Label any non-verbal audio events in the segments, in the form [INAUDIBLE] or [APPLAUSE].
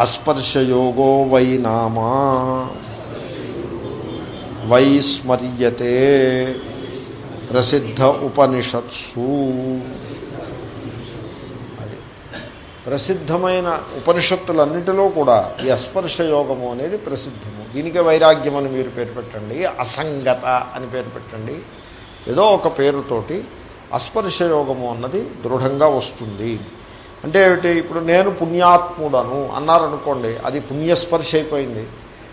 అస్పర్శయోగో వై నామా. వై స్మర్యతే ప్రసిద్ధ ఉపనిషత్సు. అది. ప్రసిద్ధమైన ఉపనిషత్తులన్నిటిలో కూడా ఈ అస్పర్శ యోగము అనేది ప్రసిద్ధము. దీనికే వైరాగ్యం అని మీరు పేరు పెట్టండి అసంగత అని పేరు పెట్టండి. ఏదో ఒక పేరుతోటి అస్పర్శ యోగము అన్నది దృఢంగా వస్తుంది. అంటే ఏమిటి? ఇప్పుడు నేను పుణ్యాత్ముడను అన్నారనుకోండి అది పుణ్యస్పర్శ అయిపోయింది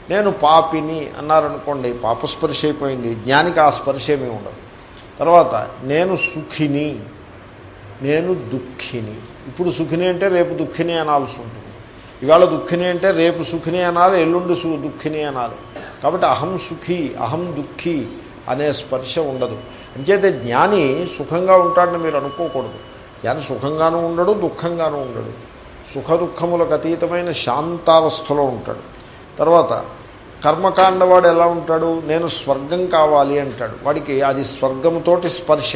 నేను పాపిని అన్నారనుకోండి పాపస్పర్శ అయిపోయింది జ్ఞానికి ఆ స్పర్శ ఏమీ ఉండదు. తర్వాత నేను సుఖిని నేను దుఃఖిని. ఇప్పుడు సుఖిని అంటే రేపు దుఃఖిని అనాల్సి ఉంటుంది. ఇవాళ దుఃఖిని అంటే రేపు సుఖిని అనాలి ఎల్లుండి సు దుఃఖిని అనాలి. కాబట్టి అహం సుఖి అహం దుఃఖి అనే స్పర్శ ఉండదు. అంచేతే జ్ఞాని సుఖంగా ఉంటాడని మీరు అనుకోకూడదు. జ్ఞాని సుఖంగానూ ఉండడు దుఃఖంగానూ ఉండడు. సుఖ దుఃఖములకు అతీతమైన శాంతావస్థలో ఉంటాడు. తర్వాత కర్మకాండవాడు ఎలా ఉంటాడు? నేను స్వర్గం కావాలి అంటాడు. వాడికి అది స్వర్గంతోటి స్పర్శ.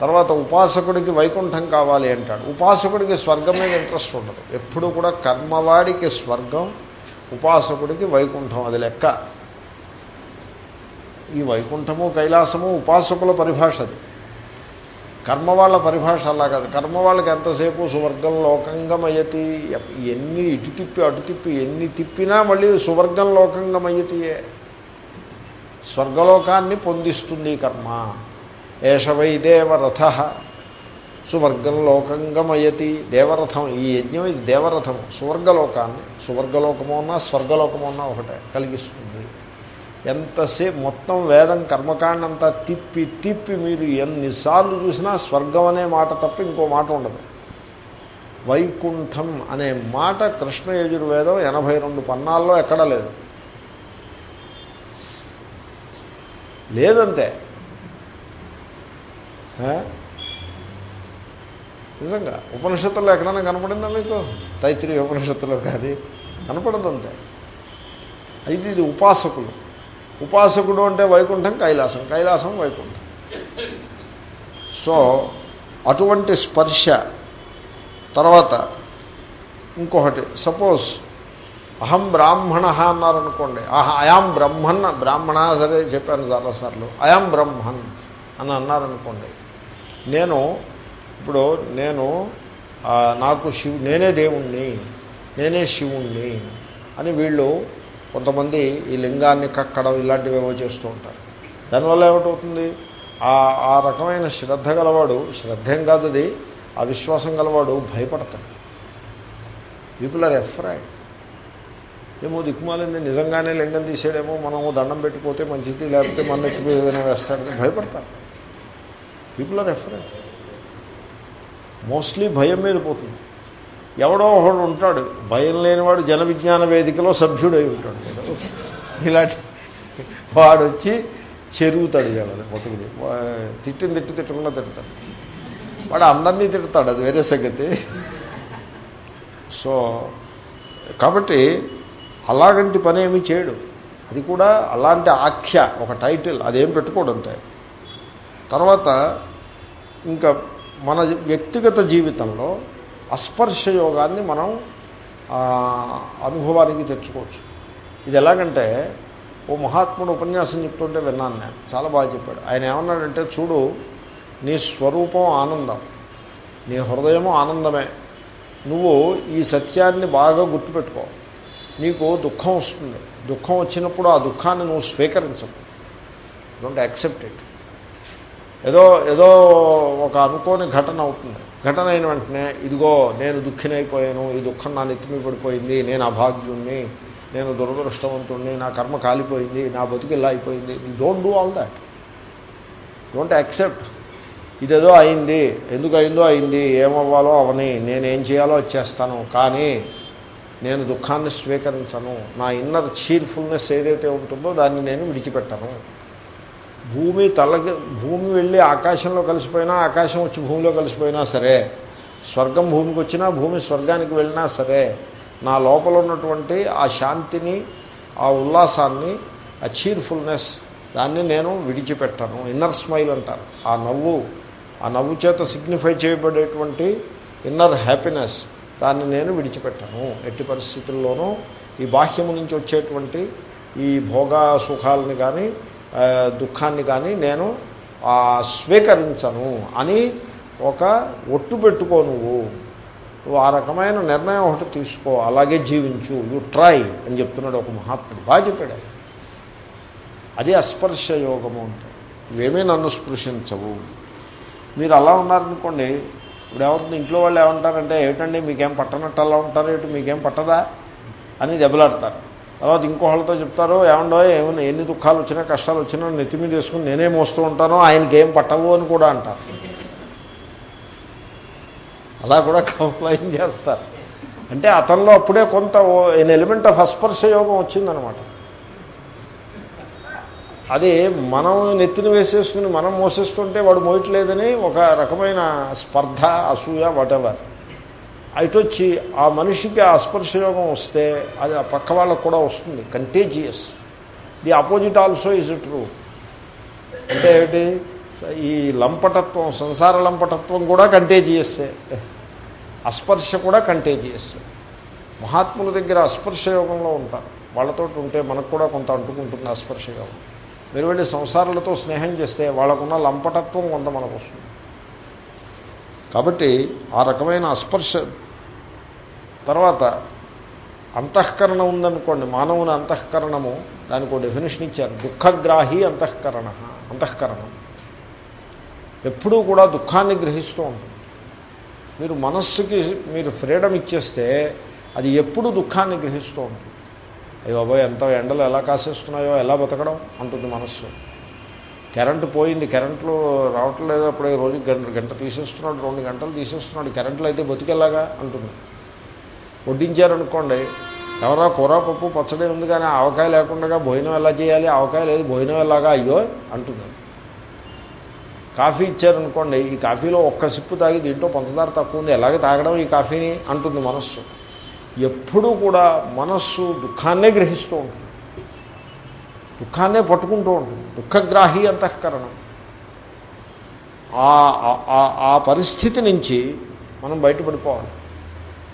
తర్వాత ఉపాసకుడికి వైకుంఠం కావాలి అంటాడు. ఉపాసకుడికి స్వర్గం మీద ఇంట్రెస్ట్ ఉండదు. ఎప్పుడు కూడా కర్మవాడికి స్వర్గం ఉపాసకుడికి వైకుంఠం అది లెక్క. ఈ వైకుంఠము కైలాసము ఉపాసకుల పరిభాష అది కర్మ వాళ్ళ పరిభాష అలా కాదు. కర్మ వాళ్ళకి ఎంతసేపు సువర్గం లోకంగమయతి ఎన్ని ఇటు తిప్పి అటు తిప్పి ఎన్ని తిప్పినా మళ్ళీ సువర్గం లోకంగమయతియే స్వర్గలోకాన్ని పొందిస్తుంది కర్మ. ఏషవై దేవరథ. సువర్గం లోకంగమయతి దేవరథం ఈ యజ్ఞం ఇది దేవరథం. సువర్గలోకాన్ని సువర్గలోకము ఉన్నా ఉన్నా ఒకటే కలిగిస్తుంది. ఎంతసేపు మొత్తం వేదం కర్మకాండంతా తిప్పి తిప్పి మీరు ఎన్నిసార్లు చూసినా స్వర్గం అనే మాట తప్ప ఇంకో మాట ఉండదు. వైకుంఠం అనే మాట కృష్ణ యజుర్వేదం ఎనభై రెండు పన్నాల్లో ఎక్కడా లేదు. లేదంతే. నిజంగా ఉపనిషత్తుల్లో ఎక్కడైనా కనపడిందా మీకు? తైత్రి ఉపనిషత్తులో కానీ కనపడదంతే. అయితే ఇది ఉపాసకులు. ఉపాసకుడు అంటే వైకుంఠం కైలాసం. కైలాసం వైకుంఠం. సో అటువంటి స్పర్శ. తర్వాత ఇంకొకటి. సపోజ్ అహం బ్రాహ్మణ అన్నారనుకోండి. ఆహా అయాం బ్రహ్మన్ బ్రాహ్మణ సరే చెప్పాను చాలాసార్లు. అయాం బ్రహ్మన్ అని అన్నారనుకోండి. నేను ఇప్పుడు నేను నాకు శివు నేనే దేవుణ్ణి నేనే శివుణ్ణి అని వీళ్ళు కొంతమంది ఈ లింగాన్ని కక్కడం ఇలాంటివి ఏమో చేస్తూ ఉంటారు. దానివల్ల ఏమిటవుతుంది? ఆ ఆ రకమైన శ్రద్ధ గలవాడు శ్రద్ధేం కాదు అది ఆ విశ్వాసం గలవాడు భయపడతాడు. పీపుల్ ఆర్ ఎఫ్రైడ్ ఏమో దిక్కుమాలింది నిజంగానే లింగం తీసేయడేమో మనము దండం పెట్టిపోతే మంచిది లేకపోతే మన ఎత్తిపోయి ఏదైనా వేస్తాడని భయపడతారు. పీపుల్ ఆర్ ఎఫ్రైడ్ మోస్ట్లీ భయం మీద పోతుంది. ఎవడో ఒకడు ఉంటాడు. భయం లేనివాడు జన విజ్ఞాన వేదికలో సభ్యుడై ఉంటాడు. ఇలాంటి వాడు వచ్చి చెరుగుతాడు వాళ్ళని పట్టుకుని తిట్టిన తిట్టి తిట్టకుండా తిడతాడు. వాడు అందరినీ తిడతాడు. అది వేరే సంగతి. సో కాబట్టి అలాగంటి పని ఏమీ చేయడు. అది కూడా అలాంటి ఆఖ్య ఒక టైటిల్ అదేం పెట్టుకోడంతే తర్వాత ఇంకా మన వ్యక్తిగత జీవితంలో అస్పర్శ యోగాన్ని మనం అనుభవానికి తెచ్చుకోవచ్చు. ఇది ఎలాగంటే ఓ మహాత్ముడు ఉపన్యాసం చెప్తుంటే విన్నాను నేను. చాలా బాగా చెప్పాడు. ఆయన ఏమన్నాడంటే చూడు నీ స్వరూపం ఆనందం. నీ హృదయము ఆనందమే. నువ్వు ఈ సత్యాన్ని బాగా గుర్తుపెట్టుకో. నీకు దుఃఖం వస్తుంది. దుఃఖం వచ్చినప్పుడు ఆ దుఃఖాన్ని నువ్వు స్వీకరించవు డోంట్ యాక్సెప్ట్ ఇట్ ఏదో ఏదో ఒక అనుకోని ఘటన అవుతుంది. ఘటన అయిన వెంటనే ఇదిగో నేను దుఃఖినైపోయాను ఈ దుఃఖం నా నెత్తిమి పడిపోయింది నేను అభాగ్యుణ్ణి నేను దురదృష్టవంతుణ్ణి నా కర్మ కాలిపోయింది నా బతుకు ఇలా అయిపోయింది. Don't do all that don't accept ఇదేదో అయింది. ఎందుకు అయిందో అయింది. ఏమవ్వాలో అవని. నేనేం చేయాలో చేస్తాను. కానీ నేను దుఃఖాన్ని స్వీకరించను. నా ఇన్నర్ చీర్ఫుల్నెస్ ఏదైతే ఉంటుందో దాన్ని నేను విడిచిపెట్టను. భూమి తలకి భూమి వెళ్ళి ఆకాశంలో కలిసిపోయినా ఆకాశం వచ్చి భూమిలో కలిసిపోయినా సరే స్వర్గం భూమికి వచ్చినా భూమి స్వర్గానికి వెళ్ళినా సరే నా లోపల ఉన్నటువంటి ఆ శాంతిని ఆ ఉల్లాసాన్ని ఆ చీర్ఫుల్నెస్ దాన్ని నేను విడిచిపెట్టాను. ఇన్నర్ స్మైల్ అంటారు. ఆ నవ్వు ఆ నవ్వు చేత సిగ్నిఫై చేయబడేటువంటి ఇన్నర్ హ్యాపీనెస్ దాన్ని నేను విడిచిపెట్టాను. ఎట్టి పరిస్థితుల్లోనూ ఈ బాహ్యము నుంచి వచ్చేటువంటి ఈ భోగ సుఖాలని కానీ దుఃఖాన్ని కానీ నేను స్వీకరించను అని ఒక ఒట్టు పెట్టుకో నువ్వు. నువ్వు ఆ రకమైన నిర్ణయం ఒకటి తీసుకో అలాగే జీవించు యు ట్రై అని చెప్తున్నాడు ఒక మహాత్ముడు బాగా చెప్పాడు. అది అస్పర్శ యోగము అంటే. ఇవేమీ నన్ను స్పృశించవు. మీరు అలా ఉన్నారనుకోండి ఇప్పుడు ఎవరిని ఇంట్లో వాళ్ళు ఏమంటారంటే ఏమిటండి మీకేం పట్టనట్టు అలా ఉంటారు? ఏమిటి మీకేం పట్టదా? అని దెబ్బలాడతారు. తర్వాత ఇంకోళ్ళతో చెప్తారు ఏమండో ఏమైనా ఎన్ని దుఃఖాలు వచ్చినా కష్టాలు వచ్చినా నెత్తి మీద వేసుకుని నేనే మోస్తూ ఉంటానో ఆయనకి ఏం పట్టవు అని కూడా అంటారు. అలా కూడా కంప్లైంట్ చేస్తారు. అంటే అతనిలో అప్పుడే కొంత ఎన్ ఎలిమెంట్ ఆఫ్ అస్పర్శ యోగం వచ్చిందనమాట. అది మనం నెత్తిని వేసేసుకుని మనం మోసేస్తుంటే వాడు మోయట్లేదని ఒక రకమైన స్పర్ధ అసూయ వాటెవర్ వచ్చి ఆ మనిషికి ఆ స్పర్శయోగం వస్తే అది ఆ పక్క వాళ్ళకు కూడా వస్తుంది. Contagious the opposite also is true అంటే ఏమిటి? ఈ లంపటత్వం సంసార లంపటత్వం కూడా కంటేజియస్సే అస్పర్శ కూడా కంటేజియస్ మహాత్ముల దగ్గర అస్పర్శయోగంలో ఉంటారు. వాళ్ళతో ఉంటే మనకు కూడా కొంత అంటుకుంటుంది అస్పర్శయోగం. మీరు వెళ్ళి సంసారాలతో స్నేహం చేస్తే వాళ్ళకున్న లంపటత్వం కొంత మనకు వస్తుంది. కాబట్టి ఆ రకమైన అస్పర్శ తర్వాత అంతఃకరణ ఉందనుకోండి మానవుని అంతఃకరణము దానికి ఒక డెఫినేషన్ ఇచ్చారు. దుఃఖగ్రాహి అంతఃకరణ అంతఃకరణం. ఎప్పుడూ కూడా దుఃఖాన్ని గ్రహిస్తూ ఉంటుంది. మీరు మనస్సుకి మీరు ఫ్రీడమ్ ఇచ్చేస్తే అది ఎప్పుడు దుఃఖాన్ని గ్రహిస్తూ ఉంటుంది. అయ్యో బాబోయ్ ఎంత ఎండలు ఎలా కాసేస్తున్నాయో ఎలా బతకడం? అంటుంది మనస్సు. కరెంటు పోయింది కరెంట్లు రావట్లేదు అప్పుడు రోజు గంట గంట తీసేస్తున్నాడు రెండు గంటలు తీసేస్తున్నాడు కరెంట్లు అయితే బతికెలాగా అంటుంది. వడ్డించారనుకోండి ఎవరో కూర పప్పు పచ్చడి ఉంది కానీ ఆవకాయ లేకుండా భోజనం ఎలా చేయాలి ఆవకాయ లేదు భోజనం ఎలాగా అయ్యో అంటుంది. కాఫీ ఇచ్చారనుకోండి ఈ కాఫీలో ఒక్క సిప్పు తాగి దీంట్లో పంచదార తక్కువ ఉంది ఎలాగే తాగడం ఈ కాఫీని అంటుంది మనస్సు. ఎప్పుడూ కూడా మనస్సు దుఃఖాన్నే గ్రహిస్తూ ఉంటుంది. దుఃఖాన్నే పట్టుకుంటూ ఉంటుంది. దుఃఖగ్రాహి అంతఃకరణం. ఆ పరిస్థితి నుంచి మనం బయటపడిపోవాలి.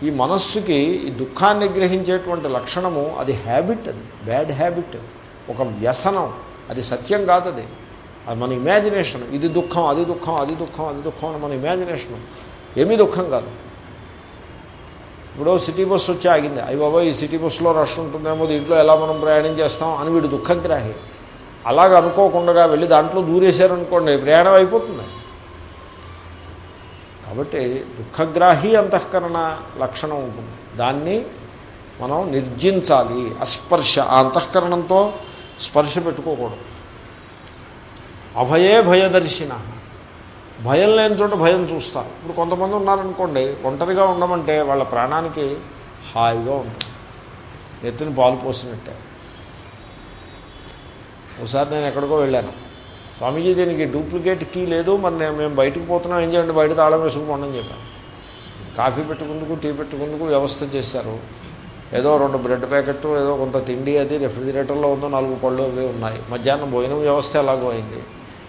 ఈ మనస్సుకి ఈ దుఃఖాన్ని గ్రహించేటువంటి లక్షణము అది హ్యాబిట్ అది బ్యాడ్ హ్యాబిట్ ఒక వ్యసనం అది సత్యం కాదు అది. అది మన ఇమాజినేషన్ ఇది దుఃఖం అది దుఃఖం అది దుఃఖం అది దుఃఖం అని మన ఇమాజినేషన్ ఏమీ దుఃఖం కాదు. ఇప్పుడు సిటీ బస్సు వచ్చి ఆగింది. అయ్యి బాబా ఈ సిటీ బస్సులో రష్ ఉంటుందేమో దీంట్లో ఎలా మనం ప్రయాణం చేస్తాం అని వీడు దుఃఖగ్రాహి. అలాగ అనుకోకుండా వెళ్ళి దాంట్లో దూరేశారనుకోండి ప్రయాణం అయిపోతుంది. కాబట్టి దుఃఖగ్రాహి అంతఃకరణ లక్షణం ఉంటుంది. దాన్ని మనం నిర్జించాలి అస్పర్శ ఆ అంతఃకరణంతో స్పర్శ పెట్టుకోకూడదు. అభయే భయదర్శిన. భయం లేని చోట భయం చూస్తారు. ఇప్పుడు కొంతమంది ఉన్నారనుకోండి ఒంటరిగా ఉండమంటే వాళ్ళ ప్రాణానికి హాయిగా ఉంటుంది. ఎత్తుని పాలు పోసినట్టే. ఒకసారి నేను ఎక్కడికో వెళ్ళాను. స్వామీజీ దీనికి డూప్లికేట్ కీ లేదు మరి నేను మేము బయటకు పోతున్నాం ఏం చేయండి? బయట తాళం వేసుకుపోండి అని చెప్పాను. కాఫీ పెట్టుకుందుకు టీ పెట్టుకుందుకు వ్యవస్థ చేశారు. ఏదో రెండు బ్రెడ్ ప్యాకెట్ ఏదో కొంత తిండి అది రెఫ్రిజిరేటర్లో ఉందో నాలుగు పళ్ళు అవి ఉన్నాయి. మధ్యాహ్నం భోజనం వ్యవస్థ ఎలాగో అయింది.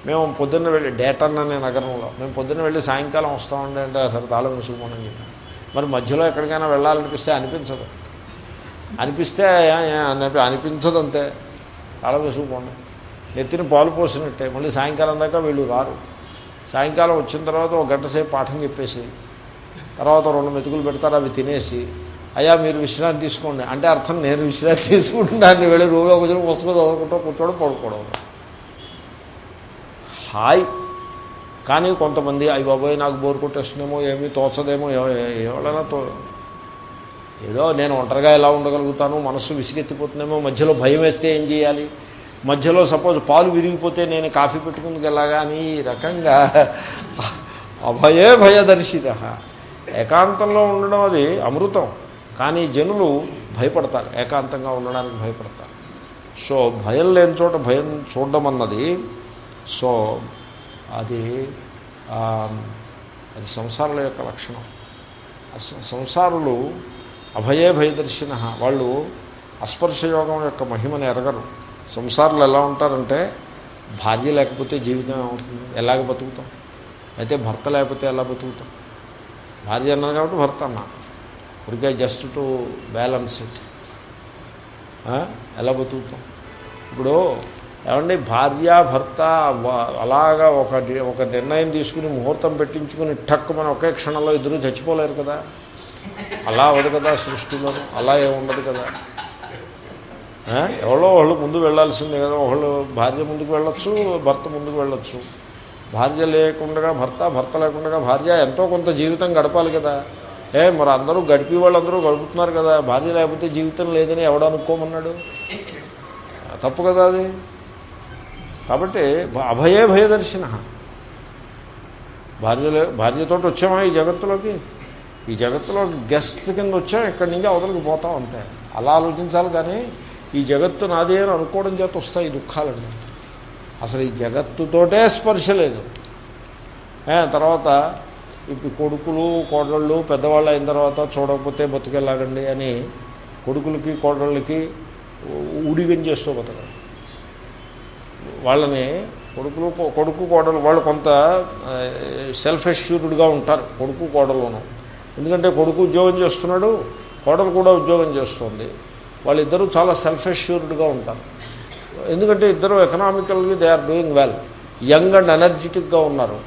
మేము పొద్దున్న వెళ్ళి డేటన్ అనే నగరంలో మేము పొద్దున్న వెళ్ళి సాయంకాలం వస్తామండి అంటే అసలు తాళం వేసుకుపోనని చెప్పాను. మరి మధ్యలో ఎక్కడికైనా వెళ్ళాలనిపిస్తే అనిపించదు. అనిపిస్తే అనిపించదు కాలం తాళం వేసుకుపోండి నెత్తిన పాలు పోసినట్టే. మళ్ళీ సాయంకాలం దాకా వీళ్ళు రారు. సాయంకాలం వచ్చిన తర్వాత ఒక గంట సేపు పాఠం చెప్పేసి తర్వాత రెండు మెతుకులు పెడతారు అవి తినేసి అయ్యా మీరు విశ్రాంతి తీసుకోండి. అంటే అర్థం నేను విశ్రాంతి తీసుకుంటున్నాను. వెళ్ళి రూమ్లో కూర్చొని పుస్తకం చదువుకుంటూ కూర్చోవడం పడుకోవడం హాయ్. కానీ కొంతమంది అవి బాబోయ్ నాకు బోర్ కొట్టేస్తుందేమో ఏమీ తోచదేమో ఎవరైనా తో ఏదో నేను ఒంటరిగా ఎలా ఉండగలుగుతాను మనస్సు విసిగెత్తిపోతుందేమో మధ్యలో భయం వేస్తే ఏం చేయాలి? మధ్యలో సపోజ్ పాలు విరిగిపోతే నేను కాఫీ పెట్టుకుందుకు ఎలాగా అని ఈ రకంగా అభయే భయదర్శిత ఏకాంతంలో ఉండడం అది అమృతం. కానీ జనులు భయపడతారు ఏకాంతంగా ఉండడానికి భయపడతారు. సో భయం లేని చోట భయం చూడడం అన్నది సో అది అది సంసారుల యొక్క లక్షణం. సంసారులు అభయే భయదర్శిన. వాళ్ళు అస్పర్శయోగం యొక్క మహిమను ఎరగరు. సంసారులు ఎలా ఉంటారంటే భార్య లేకపోతే జీవితం ఏమవుతుంది ఎలాగ బతుకుతాం? అయితే భర్త లేకపోతే ఎలా బతుకుతాం? భార్య అన్నారు కాబట్టి భర్త అన్నా. ఉడికే జస్ట్ టు బ్యాలెన్స్ ఇట్ ఎలా బతుకుతాం? ఇప్పుడు ఏమండి భార్య భర్త అలాగా ఒక ఒక నిర్ణయం తీసుకుని ముహూర్తం పెట్టించుకుని టక్ మన ఒకే క్షణంలో ఇద్దరు చచ్చిపోలేరు కదా? అలా అవ్వదు కదా సృష్టిలో అలా ఏముండదు కదా. ఎవరో వాళ్ళు ముందు వెళ్ళాల్సిందే కదా. ఒకళ్ళు భార్య ముందుకు వెళ్ళొచ్చు భర్త ముందుకు వెళ్ళొచ్చు. భార్య లేకుండా భర్త భర్త లేకుండా భార్య ఎంతో కొంత జీవితం గడపాలి కదా. ఏ మరి అందరూ గడిపి వాళ్ళందరూ గడుపుతున్నారు కదా. భార్య లేకపోతే జీవితం లేదని ఎవడు అనుకోమన్నాడు? తప్పు కదా అది. కాబట్టి అభయే భయదర్శిన. భార్య భార్యతో వచ్చామా ఈ జగత్తులోకి? ఈ జగత్తులో గెస్ట్ కింద వచ్చాం ఇక్కడి నుంచి అవతలకి పోతాం అంతే. అలా ఆలోచించాలి కానీ ఈ జగత్తు నాదే అని అనుకోవడం చేత వస్తాయి ఈ దుఃఖాలన్నీ. అసలు ఈ జగత్తుతోటే స్పర్శ లేదు. తర్వాత ఇప్పుడు కొడుకులు కోడళ్ళు పెద్దవాళ్ళు అయిన తర్వాత చూడకపోతే బతికెళ్ళాగండి అని కొడుకులకి కోడళ్ళకి ఊడిగం చేస్తూ వాళ్ళని కొడుకులు కొడుకు కోడలు వాళ్ళు కొంత సెల్ఫ్ ఎష్యూర్డ్గా ఉంటారు. కొడుకు కోడలోనూ. ఎందుకంటే కొడుకు ఉద్యోగం చేస్తున్నాడు కోడలు కూడా ఉద్యోగం చేస్తుంది. వాళ్ళిద్దరూ చాలా సెల్ఫ్ అష్యూర్డ్గా ఉంటారు. ఎందుకంటే ఇద్దరు ఎకనామికల్గా they are doing well young and ఎనర్జెటిక్గా ఉన్నారు.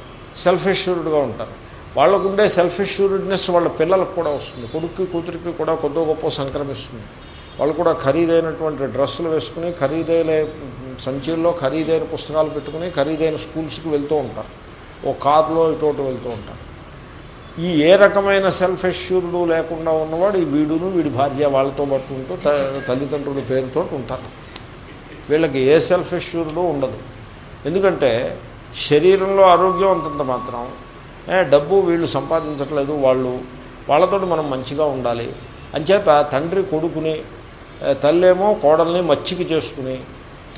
సెల్ఫ్ అష్యూర్డ్గా ఉంటారు. వాళ్ళకుండే సెల్ఫ్ అష్యూర్డ్నెస్ వాళ్ళ పిల్లలకు కూడా వస్తుంది. కొడుక్కి కూతురికి కూడా కొద్దో గొప్ప సంక్రమిస్తుంది. వాళ్ళు కూడా ఖరీదైనటువంటి డ్రెస్సులు వేసుకుని ఖరీదైన సంచీల్లో ఖరీదైన పుస్తకాలు పెట్టుకుని ఖరీదైన స్కూల్స్కి వెళ్తూ ఉంటారు. ఓ కార్లో ఇటు వెళ్తూ ఉంటారు. ఈ ఏ రకమైన సెల్ఫ్ ఎష్యూర్డు లేకుండా ఉన్నవాడు ఈ వీడును వీడి భార్య వాళ్ళతో పాటు ఉంటూ తల్లిదండ్రుల పేరుతో ఉంటారు. వీళ్ళకి ఏ సెల్ఫ్ ఎష్యూర్డు ఉండదు. ఎందుకంటే శరీరంలో ఆరోగ్యం అంతంత మాత్రం డబ్బు వీళ్ళు సంపాదించట్లేదు వాళ్ళు వాళ్ళతో మనం మంచిగా ఉండాలి. అంచేత తండ్రి కొడుకుని తల్లేమో కోడల్ని మచ్చికి చేసుకుని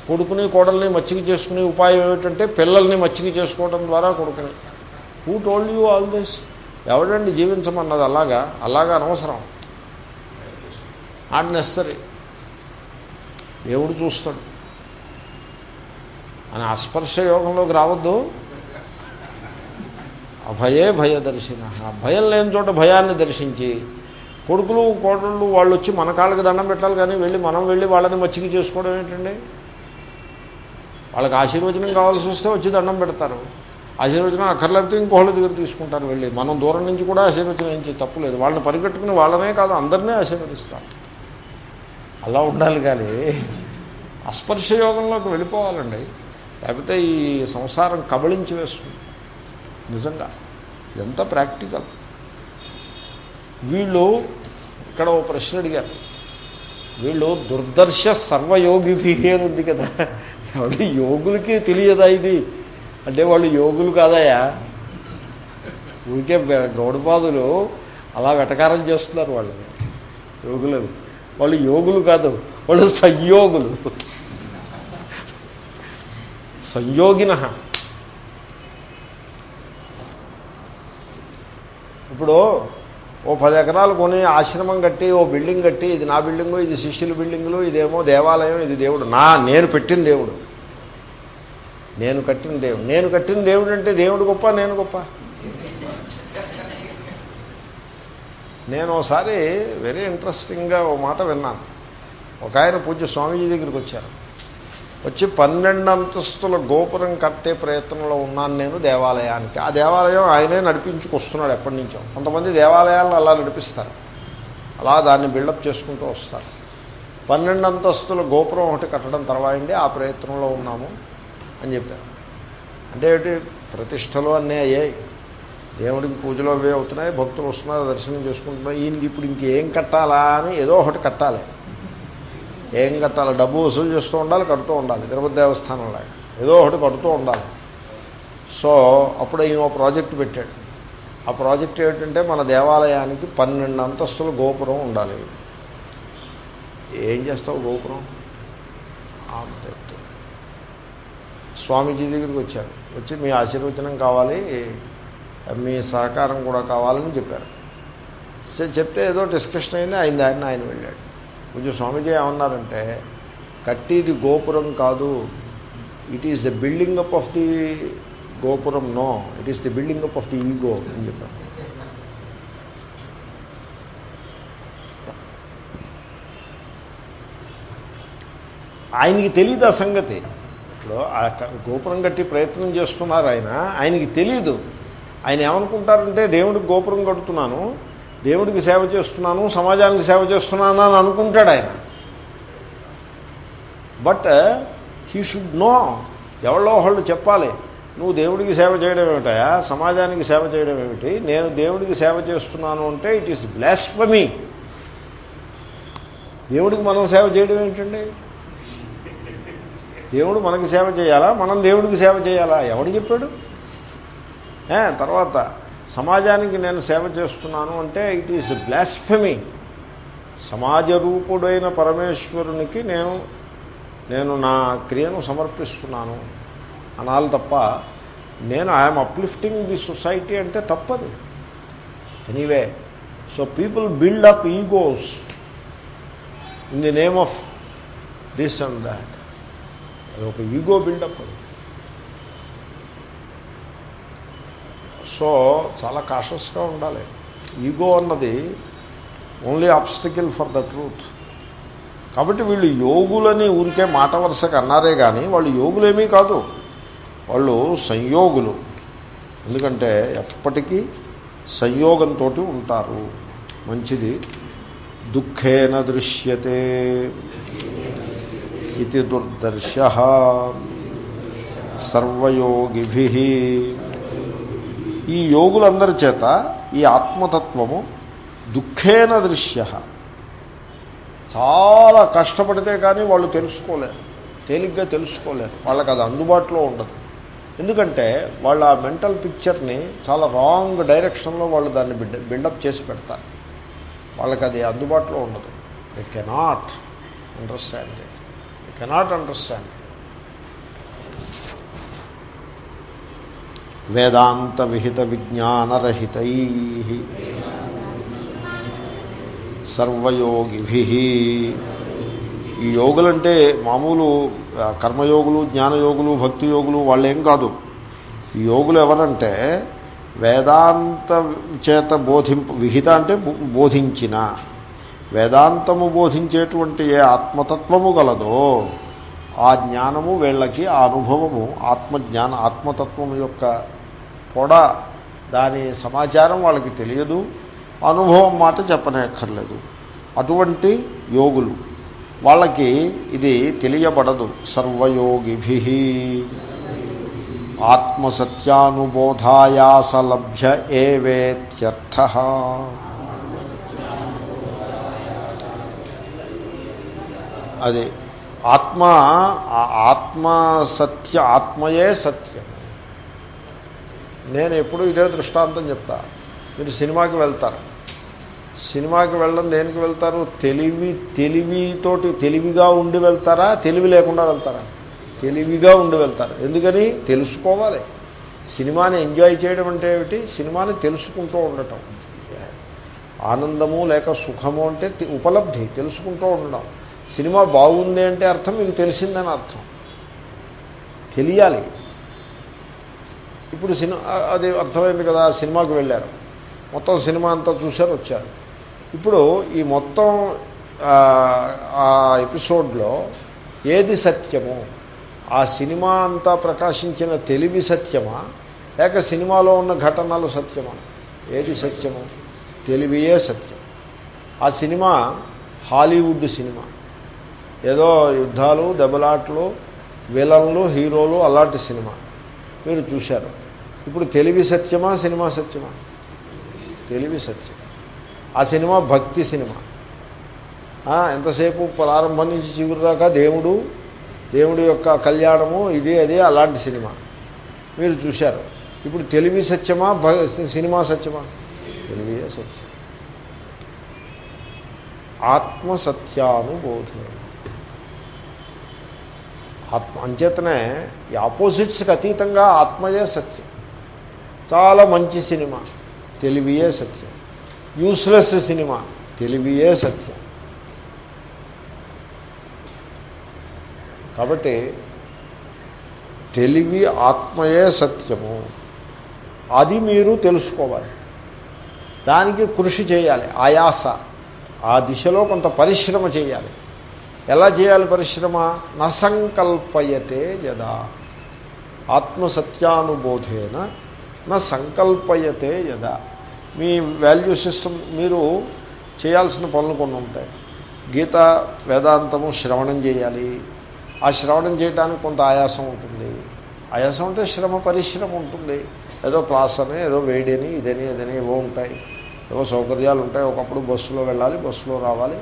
కొడుకుని కోడల్ని మచ్చికి చేసుకునే ఉపాయం ఏమిటంటే పిల్లల్ని మచ్చికి చేసుకోవడం ద్వారా కొడుకుని. Who told you all this ఎవడండి జీవించమన్నది అలాగా? అలాగా అనవసరం. నాట్ నెసరీ దేవుడు చూస్తాడు. అని అస్పర్శ యోగంలోకి రావద్దు. అభయే భయదర్శిన. భయం లేని చోట భయాన్ని దర్శించి కొడుకులు కోడళ్ళు వాళ్ళు వచ్చి మన కాళ్ళకి దండం పెట్టాలి కానీ వెళ్ళి మనం వెళ్ళి వాళ్ళని మచ్చికి చేసుకోవడం ఏంటండి? వాళ్ళకి ఆశీర్వచనం కావాల్సి వస్తే వచ్చి దండం పెడతారు. ఆశీర్వచనం అక్కర్లేకపోతే ఇంకోళ్ళ దగ్గర తీసుకుంటారు వెళ్ళి. మనం దూరం నుంచి కూడా ఆశీర్వచనం ఏం తప్పులేదు వాళ్ళని పరిగెట్టుకుని వాళ్ళనే కాదు అందరినీ ఆశీర్వదిస్తారు. అలా ఉండాలి కానీ అస్పర్శ యోగంలోకి వెళ్ళిపోవాలండి. లేకపోతే ఈ సంసారం కబళించి వేస్తుంది. నిజంగా ఎంత ప్రాక్టికల్. వీళ్ళు ఇక్కడ ఓ ప్రశ్న అడిగారు. వీళ్ళు దుర్దర్శ సర్వయోగిభి అని ఉంది కదా. ఎవరి యోగులకి తెలియదా ఇది? అంటే వాళ్ళు యోగులు కాదయా ఊరికే గౌడపాదులు అలా వెటకారం చేస్తున్నారు వాళ్ళని. యోగులు వాళ్ళు యోగులు కాదు వాళ్ళు సంయోగులు. సంయోగిన. ఇప్పుడు ఓ పది ఎకరాలు కొని ఆశ్రమం కట్టి ఓ బిల్డింగ్ కట్టి ఇది నా బిల్డింగు ఇది శిష్యుల బిల్డింగులు ఇదేమో దేవాలయం ఇది దేవుడు. నా నేను పెట్టిన దేవుడు. నేను కట్టిన దేవుడు. నేను కట్టిన దేవుడు అంటే దేవుడు గొప్ప నేను గొప్ప? నేను ఒకసారి వెరీ ఇంట్రెస్టింగ్గా ఓ మాట విన్నాను. ఒక ఆయన పూజ్య స్వామీజీ దగ్గరికి వచ్చారు. వచ్చి పన్నెండు అంతస్తుల గోపురం కట్టే ప్రయత్నంలో ఉన్నాను నేను దేవాలయానికి. ఆ దేవాలయం ఆయనే నడిపించుకొస్తున్నాడు ఎప్పటి నుంచో. కొంతమంది దేవాలయాలను అలా నడిపిస్తారు. అలా దాన్ని బిల్డప్ చేసుకుంటూ వస్తారు. పన్నెండు అంతస్తుల గోపురం ఒకటి కట్టడం తర్వాయండి ఆ ప్రయత్నంలో ఉన్నాము. అని చెప్పారు. అంటే ఏంటి ప్రతిష్టలు అన్నీ అయ్యాయి. దేవుడికి పూజలు అవే అవుతున్నాయి భక్తులు వస్తున్నారు దర్శనం చేసుకుంటున్నారు. ఈయనకి ఇప్పుడు ఇంకేం కట్టాలా అని ఏదో ఒకటి కట్టాలి. ఏం కట్టాలి? డబ్బు వసూలు చేస్తూ ఉండాలి కడుతూ ఉండాలి. తిరుపతి దేవస్థానంలో ఏదో ఒకటి కడుతూ ఉండాలి. సో అప్పుడు ఈయన ఒక ప్రాజెక్ట్ పెట్టాడు. ఆ ప్రాజెక్ట్ ఏమిటంటే మన దేవాలయానికి పన్నెండు అంతస్తుల గోపురం ఉండాలి. ఏం చేస్తావు గోపురం? అంత ఎత్తు. స్వామీజీ దగ్గరికి వచ్చారు. వచ్చి మీ ఆశీర్వచనం కావాలి మీ సహకారం కూడా కావాలని చెప్పారు. చెప్తే ఏదో డిస్కషన్ అయింది ఆయన దారిని ఆయన వెళ్ళాడు. కొంచెం స్వామీజీ ఏమన్నారంటే కట్టిది గోపురం కాదు it is the building up of the gopuram no it is the building up of the ego అని చెప్పారు. ఆయనకి తెలియదు ఆ సంగతి. ఇప్పుడు ఆ గోపురం కట్టి ప్రయత్నం చేస్తున్నారు ఆయన. ఆయనకి తెలియదు ఆయన ఏమనుకుంటారంటే దేవుడికి గోపురం కడుతున్నాను దేవుడికి సేవ చేస్తున్నాను సమాజానికి సేవ చేస్తున్నాను అని అనుకుంటాడు ఆయన. But he should know. ఎవరో ఒకళ్ళు చెప్పాలి నువ్వు దేవుడికి సేవ చేయడం ఏమిటయా సమాజానికి సేవ చేయడం ఏమిటి? నేను దేవుడికి సేవ చేస్తున్నాను అంటే ఇట్ ఈస్ బ్లాస్ఫమీ దేవుడికి మనం సేవ చేయడం ఏమిటండి? దేవుడు మనకి సేవ చేయాలా? మనం దేవుడికి సేవ చేయాలా? ఎవడు చెప్పాడు? తర్వాత సమాజానికి నేను సేవ చేస్తున్నాను అంటే ఇట్ ఈస్ బ్లాస్ఫెమీ సమాజ రూపుడైన పరమేశ్వరునికి నేను నేను నా క్రియను సమర్పిస్తున్నాను. అనాలి తప్ప నేను ఐఎమ్ అప్లిఫ్టింగ్ ది సొసైటీ అంటే తప్పదు. Anyway so people build up egos in the name of this and that అది ఒక ఈగో బిల్డప్ అది. సో చాలా కాషస్గా ఉండాలి. ఈగో అన్నది only obstacle for the truth కాబట్టి వీళ్ళు యోగులని ఊరికే మాట వరుసగా అన్నారే కానీ వాళ్ళు యోగులేమీ కాదు. వాళ్ళు సంయోగులు. ఎందుకంటే ఎప్పటికీ సంయోగంతో ఉంటారు. మంచిది దుఃఖేన దృశ్యతే. ఇది దుర్దర్శ సర్వయోగిభి ఈ యోగులందరి చేత ఈ ఆత్మతత్వము దుఃఖేన దృశ్య। చాలా కష్టపడితే కానీ వాళ్ళు తెలుసుకోలేరు తేలిగ్గా తెలుసుకోలేరు వాళ్ళకి అది అందుబాటులో ఉండదు। ఎందుకంటే వాళ్ళ ఆ మెంటల్ పిక్చర్ని చాలా రాంగ్ డైరెక్షన్లో వాళ్ళు దాన్ని బిల్డ బిల్డప్ చేసి పెడతారు। వాళ్ళకి అది అందుబాటులో ఉండదు। They cannot understand it I cannot understand వేదాంత విహిత విజ్ఞానరహితై సర్వయోగిభి ఈ యోగులంటే మామూలు కర్మయోగులు జ్ఞానయోగులు భక్తి యోగులు వాళ్ళేం కాదు. ఈ యోగులు ఎవరంటే వేదాంత చేత బోధింపు విహిత అంటే బో- బోధించిన. వేదాంతము బోధించేటువంటి ఏ ఆత్మతత్వము గలదో ఆ జ్ఞానము వీళ్ళకి ఆ అనుభవము ఆత్మజ్ఞాన ఆత్మతత్వము యొక్క పొడ దాని సమాచారం వాళ్ళకి తెలియదు. అనుభవం మాట చెప్పనక్కర్లేదు. అటువంటి యోగులు. వాళ్ళకి ఇది తెలియబడదు. సర్వయోగిభి. ఆత్మసత్యానుబోధాయాసలభ్య ఏవేత్యర్థ. అది ఆత్మ ఆత్మ సత్య ఆత్మయే సత్యం. నేను ఎప్పుడూ ఇదే దృష్టాంతం చెప్తా. మీరు సినిమాకి వెళ్తారు. సినిమాకి వెళ్ళడం దేనికి వెళ్తారు? తెలివి తెలివితోటి తెలివిగా ఉండి వెళ్తారా? తెలివి లేకుండా వెళ్తారా? తెలివిగా ఉండి వెళ్తారు. ఎందుకని? తెలుసుకోవాలి. సినిమాని ఎంజాయ్ చేయడం అంటే ఏమిటి? సినిమాని తెలుసుకుంటూ ఉండటం. ఆనందము లేక సుఖము అంటే ఉపలబ్ధి తెలుసుకుంటూ ఉండడం. సినిమా బాగుంది అంటే అర్థం మీకు తెలిసిందని అర్థం. తెలియాలి. ఇప్పుడు సినిమా అది అర్థమైంది కదా సినిమాకి వెళ్ళారు. మొత్తం సినిమా అంతా చూశారు వచ్చారు. ఇప్పుడు ఈ మొత్తం ఆ, ఆ ఎపిసోడ్లో ఏది సత్యము ఆ సినిమా అంతా ప్రకాశించిన తెలివి సత్యమా లేక సినిమాలో ఉన్న ఘటనలు సత్యమా? ఏది సత్యము? తెలివియే సత్యం. ఆ సినిమా హాలీవుడ్ సినిమా. ఏదో యుద్ధాలు దెబ్బలాట్లు విలన్లు హీరోలు అలాంటి సినిమా. మీరు చూశారు. ఇప్పుడు తెలివి సత్యమా సినిమా సత్యమా? తెలివి సత్యం. ఆ సినిమా భక్తి సినిమా. ఎంతసేపు ప్రారంభం నుంచి చిగురుదాకా దేవుడు దేవుడి యొక్క కళ్యాణము ఇది అదే అలాంటి సినిమా. మీరు చూశారు. ఇప్పుడు తెలివి సత్యమా భ- సినిమా సత్యమా? తెలివియే సత్యం. ఆత్మసత్యానుబోధన ఆత్మ అంచేతనే ఈ ఆపోజిట్స్కి అతీతంగా ఆత్మయే సత్యం. చాలా మంచి సినిమా. తెలివియే సత్యం. Useless cinema. తెలివియే సత్యం. కాబట్టి తెలివి ఆత్మయే సత్యము. అది మీరు తెలుసుకోవాలి. దానికి కృషి చేయాలి. ఆయాస. ఆ దిశలో కొంత పరిశ్రమ చేయాలి. ఎలా చేయాలి పరిశ్రమ? నసంకల్పయతే యదా. ఆత్మసత్యానుబోధేన నా సంకల్పయతే యదా. మీ వాల్యూ సిస్టమ్ మీరు చేయాల్సిన పనులు కొన్ని ఉంటాయి. గీత వేదాంతము శ్రవణం చేయాలి. ఆ శ్రవణం చేయడానికి కొంత ఆయాసం ఉంటుంది. ఆయాసం అంటే శ్రమ పరిశ్రమ ఉంటుంది. ఏదో క్లాస్ అని ఏదో వేడిని ఇదని ఇదని ఏవో ఉంటాయి. ఏవో సౌకర్యాలు ఉంటాయి. ఒకప్పుడు బస్సులో వెళ్ళాలి బస్సులో రావాలి.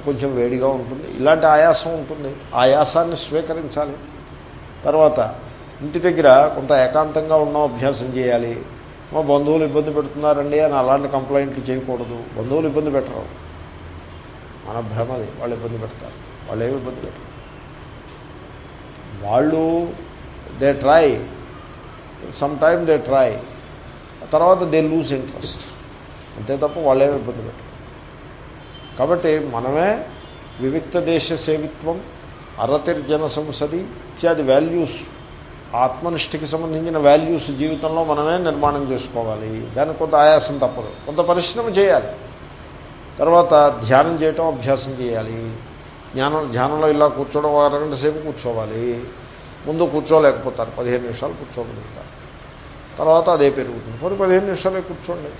కొంచెం వేడిగా ఉంటుంది. ఇలాంటి ఆయాసం ఉంటుంది. ఆయాసాన్ని స్వీకరించాలి. తర్వాత ఇంటి దగ్గర కొంత ఏకాంతంగా ఉన్న అభ్యాసం చేయాలి. మా బంధువులు ఇబ్బంది పెడుతున్నారండి అని అలాంటి కంప్లైంట్లు చేయకూడదు. బంధువులు ఇబ్బంది పెట్టరు. మన భ్రమది. వాళ్ళు ఇబ్బంది పెడతారు. వాళ్ళు ఏమి ఇబ్బంది పెట్టరు. వాళ్ళు they try some time they try తర్వాత దే లూజ్ ఇంట్రెస్ట్ అంతే తప్ప వాళ్ళేమి ఇబ్బంది పెట్టరు. కాబట్టి మనమే వివిక్త దేశ సేవిత్వం అరతిర్జన సంసది ఇత్యాది వాల్యూస్ ఆత్మనిష్ఠకి సంబంధించిన వాల్యూస్ జీవితంలో మనమే నిర్మాణం చేసుకోవాలి. దానికి కొంత ఆయాసం తప్పదు. కొంత పరిశ్రమ చేయాలి. తర్వాత ధ్యానం చేయటం అభ్యాసం చేయాలి. జ్ఞానం ధ్యానంలో ఇలా కూర్చోవడం అరగంట సేపు కూర్చోవాలి. ముందు కూర్చోలేకపోతారు. పదిహేను నిమిషాలు కూర్చోగలుగుతారు. తర్వాత అదే పెరుగుతుంది. మరి పదిహేను నిమిషాలే కూర్చోండి.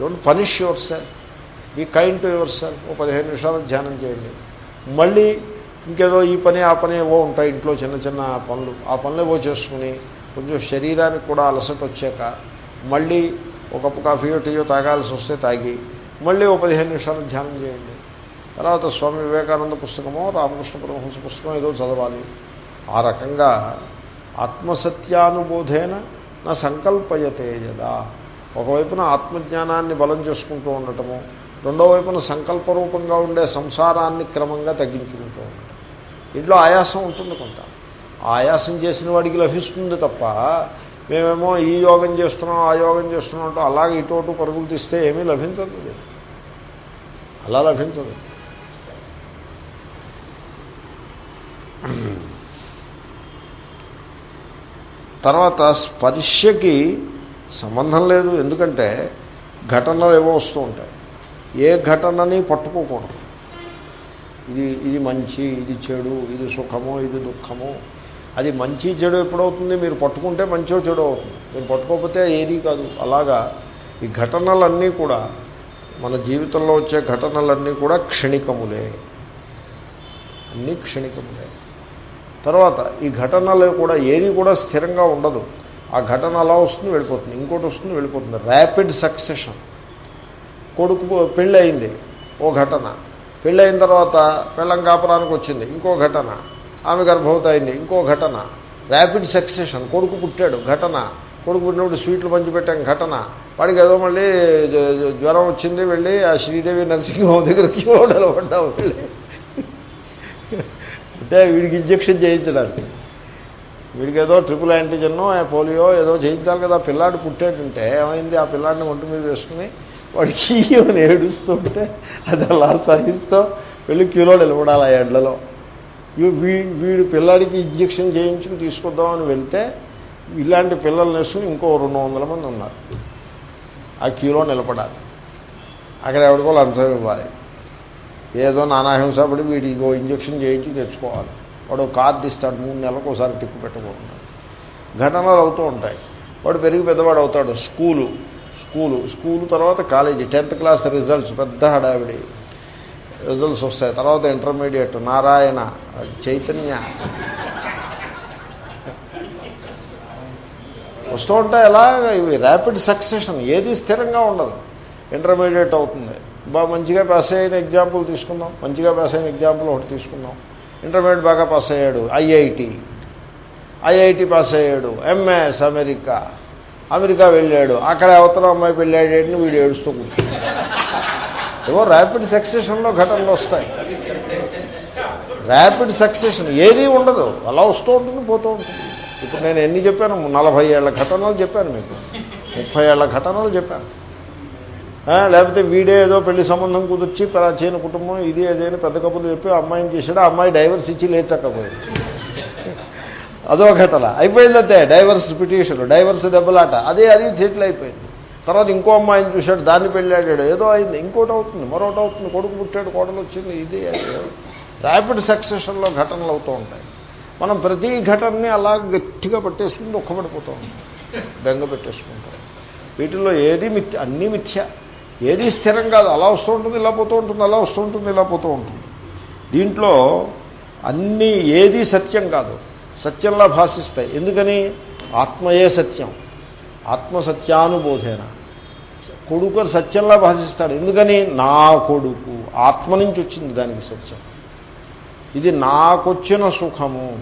Don't punish yourself be kind to yourself ఓ పదిహేను నిమిషాలు ధ్యానం చేయండి. మళ్ళీ ఇంకేదో ఈ పని ఆ పని ఏవో ఉంటాయి ఇంట్లో చిన్న చిన్న పనులు. ఆ పనులు ఏవో చేసుకుని కొంచెం శరీరానికి కూడా అలసట వచ్చాక మళ్ళీ ఒక కప్పు కాఫీయో టీయో తాగాల్సి వస్తే తాగి మళ్ళీ ఓ పదిహేను నిమిషాలు ధ్యానం చేయండి. తర్వాత స్వామి వివేకానంద పుస్తకమో రామకృష్ణ పరమహంస పుస్తకం ఏదో చదవాలి. ఆ రకంగా ఆత్మసత్యానుబోధేన నా సంకల్పయతే యదా. ఒకవైపున ఆత్మజ్ఞానాన్ని బలం చేసుకుంటూ ఉండటము రెండో వైపున సంకల్పరూపంగా ఉండే సంసారాన్ని క్రమంగా తగ్గించుకుంటూ ఉంటాం. ఇంట్లో ఆయాసం ఉంటుంది కొంత. ఆయాసం చేసిన వాడికి లభిస్తుంది తప్ప మేమేమో ఈ యోగం చేస్తున్నాం ఆ యోగం చేస్తున్నాం అంటూ అలాగే ఇటు అటు పరుగులు తీస్తే ఏమీ లభించదు. అలా లభించదు. తర్వాత స్పర్శకి సంబంధం లేదు. ఎందుకంటే ఘటనలు ఏవో వస్తూ ఉంటాయి. ఏ ఘటనని పట్టుకోకూడదు. ఇది ఇది మంచి ఇది చెడు ఇది సుఖము ఇది దుఃఖము. అది మంచి చెడు ఎప్పుడవుతుంది? మీరు పట్టుకుంటే మంచో చెడు అవుతుంది. మీరు పట్టుకోకపోతే ఏది కాదు. అలాగా ఈ ఘటనలన్నీ కూడా మన జీవితంలో వచ్చే ఘటనలన్నీ కూడా క్షణికములే. అన్నీ క్షణికములే. తర్వాత ఈ ఘటనలు కూడా ఏది కూడా స్థిరంగా ఉండదు. ఆ ఘటన అలా వస్తుంది వెళ్ళిపోతుంది. ఇంకోటి వస్తుంది వెళ్ళిపోతుంది. ర్యాపిడ్ సక్సెషన్ కొడుకు పెళ్ళి అయింది ఓ ఘటన. పెళ్ళి అయిన తర్వాత పెళ్ళం కాపురానికి వచ్చింది. ఇంకో ఘటన. ఆమె గర్భవతి అయింది ఇంకో ఘటన. Rapid succession. కొడుకు పుట్టాడు. ఘటన. కొడుకు పుట్టినప్పుడు స్వీట్లు పంచిపెట్టాం ఘటన. వాడికి ఏదో మళ్ళీ జ- జ్వరం వచ్చింది వెళ్ళి ఆ శ్రీదేవి నరసింహం దగ్గర క్యూలో నిలబడ్డావు వెళ్ళి. అంటే వీడికి ఇంజక్షన్ చేయించడానికి. వీడికి ఏదో ట్రిపుల్ యాంటీజన్ పోలియో ఏదో చేయించాలి కదా. పిల్లాడు పుట్టాడంటే ఏమైంది? ఆ పిల్లాడిని ఒంటి మీద వేసుకుని వాడు అని ఏడుస్తుంటే అది అలా సహిస్తూ వెళ్ళి కిలో నిలబడాలి ఆ ఎండలో. ఇవి వీ- వీడు పిల్లాడికి ఇంజక్షన్ చేయించుకుని తీసుకొద్దామని వెళ్తే ఇలాంటి పిల్లలు వేసుకుని ఇంకో రెండు వందల మంది ఉన్నారు. ఆ క్యూలో నిలబడాలి. అక్కడ ఎవరికో లంచం ఇవ్వాలి. ఏదో నానాహింసపడి వీడికి ఓ ఇంజక్షన్ చేయించి తెచ్చుకోవాలి. వాడు కార్డు ఇస్తాడు మూడు నెలలకు ఒకసారి టిక్కు పెట్టబోతున్నాడు ఘటనలు అవుతూ ఉంటాయి. వాడు పెరిగి పెద్దవాడు అవుతాడు. స్కూలు స్కూలు స్కూల్ తర్వాత కాలేజీ టెన్త్ క్లాస్ రిజల్ట్స్ పెద్ద హడావిడి. రిజల్ట్స్ వస్తాయి. తర్వాత ఇంటర్మీడియట్ నారాయణ చైతన్య. వస్తూ ఉంటాయి ఎలాగ ఇవి. ర్యాపిడ్ సక్సెషన్ ఏది స్థిరంగా ఉండదు. ఇంటర్మీడియట్ అవుతుంది. బాగా మంచిగా పాస్ అయిన ఎగ్జాంపుల్ తీసుకుందాం. మంచిగా పాస్ అయిన ఎగ్జాంపుల్ ఒకటి తీసుకుందాం. ఇంటర్మీడియట్ బాగా పాస్ అయ్యాడు. ఐఐటి. ఐఐటి పాస్ అయ్యాడు. ఎంఎస్ అమెరికా అమెరికా వెళ్ళాడు. అక్కడ అవతల అమ్మాయి పెళ్ళాడేటిని వీడు ఏడుస్తూ కూర్చున్నాడు. ఏవో ర్యాపిడ్ సక్సెషన్లో ఘటనలు వస్తాయి. ర్యాపిడ్ సక్సెషన్ ఏదీ ఉండదు. అలా వస్తూ ఉంటుంది పోతూ ఉంటుంది. ఇప్పుడు నేను ఎన్ని చెప్పాను? నలభై ఏళ్ళ ఘటనలు చెప్పాను మీకు. ముప్పై ఏళ్ళ ఘటనలు చెప్పాను. లేకపోతే వీడే ఏదో పెళ్ళి సంబంధం కుదిర్చి ప్రాచీన కుటుంబం ఇది అదేని పెద్ద కబుర్లు చెప్పి అమ్మాయిని చేశాడు. ఆ అమ్మాయి డైవర్స్ ఇచ్చి లేచక్కపోయింది అదో ఘటన. అయిపోయిందంటే డైవర్స్ పిటిషన్ డైవర్స్ దెబ్బలాట. అదే అది సెటిల్ అయిపోయింది. తర్వాత ఇంకో అమ్మాయిని చూశాడు దాన్ని పెళ్ళాడాడు ఏదో అయింది. ఇంకోటి అవుతుంది మరొకటి అవుతుంది. కొడుకు పుట్టాడు కోడలు వచ్చింది. ఇది ర్యాపిడ్ సక్సెషన్లో ఘటనలు అవుతూ ఉంటాయి. మనం ప్రతి ఘటనని అలా గట్టిగా పట్టేసుకుని దుఃఖపడిపోతూ ఉంటాం. బెంగ పెట్టేసుకుంటాం. వీటిల్లో ఏది మిథ్య అన్నీ మిథ్య. ఏది స్థిరం కాదు. అలా వస్తూ ఉంటుంది ఇలా పోతూ ఉంటుంది అలా వస్తూ ఉంటుంది ఇలా పోతూ ఉంటుంది. దీంట్లో అన్నీ ఏది సత్యం కాదు. సత్యంలా భాషిస్తాయి. ఎందుకని? ఆత్మయే సత్యం. ఆత్మసత్యానుబోధేన. కొడుకు సత్యంలా భాషిస్తాడు. ఎందుకని? నా కొడుకు. ఆత్మ నుంచి వచ్చింది దానికి సత్యం. ఇది నాకొచ్చిన సుఖము.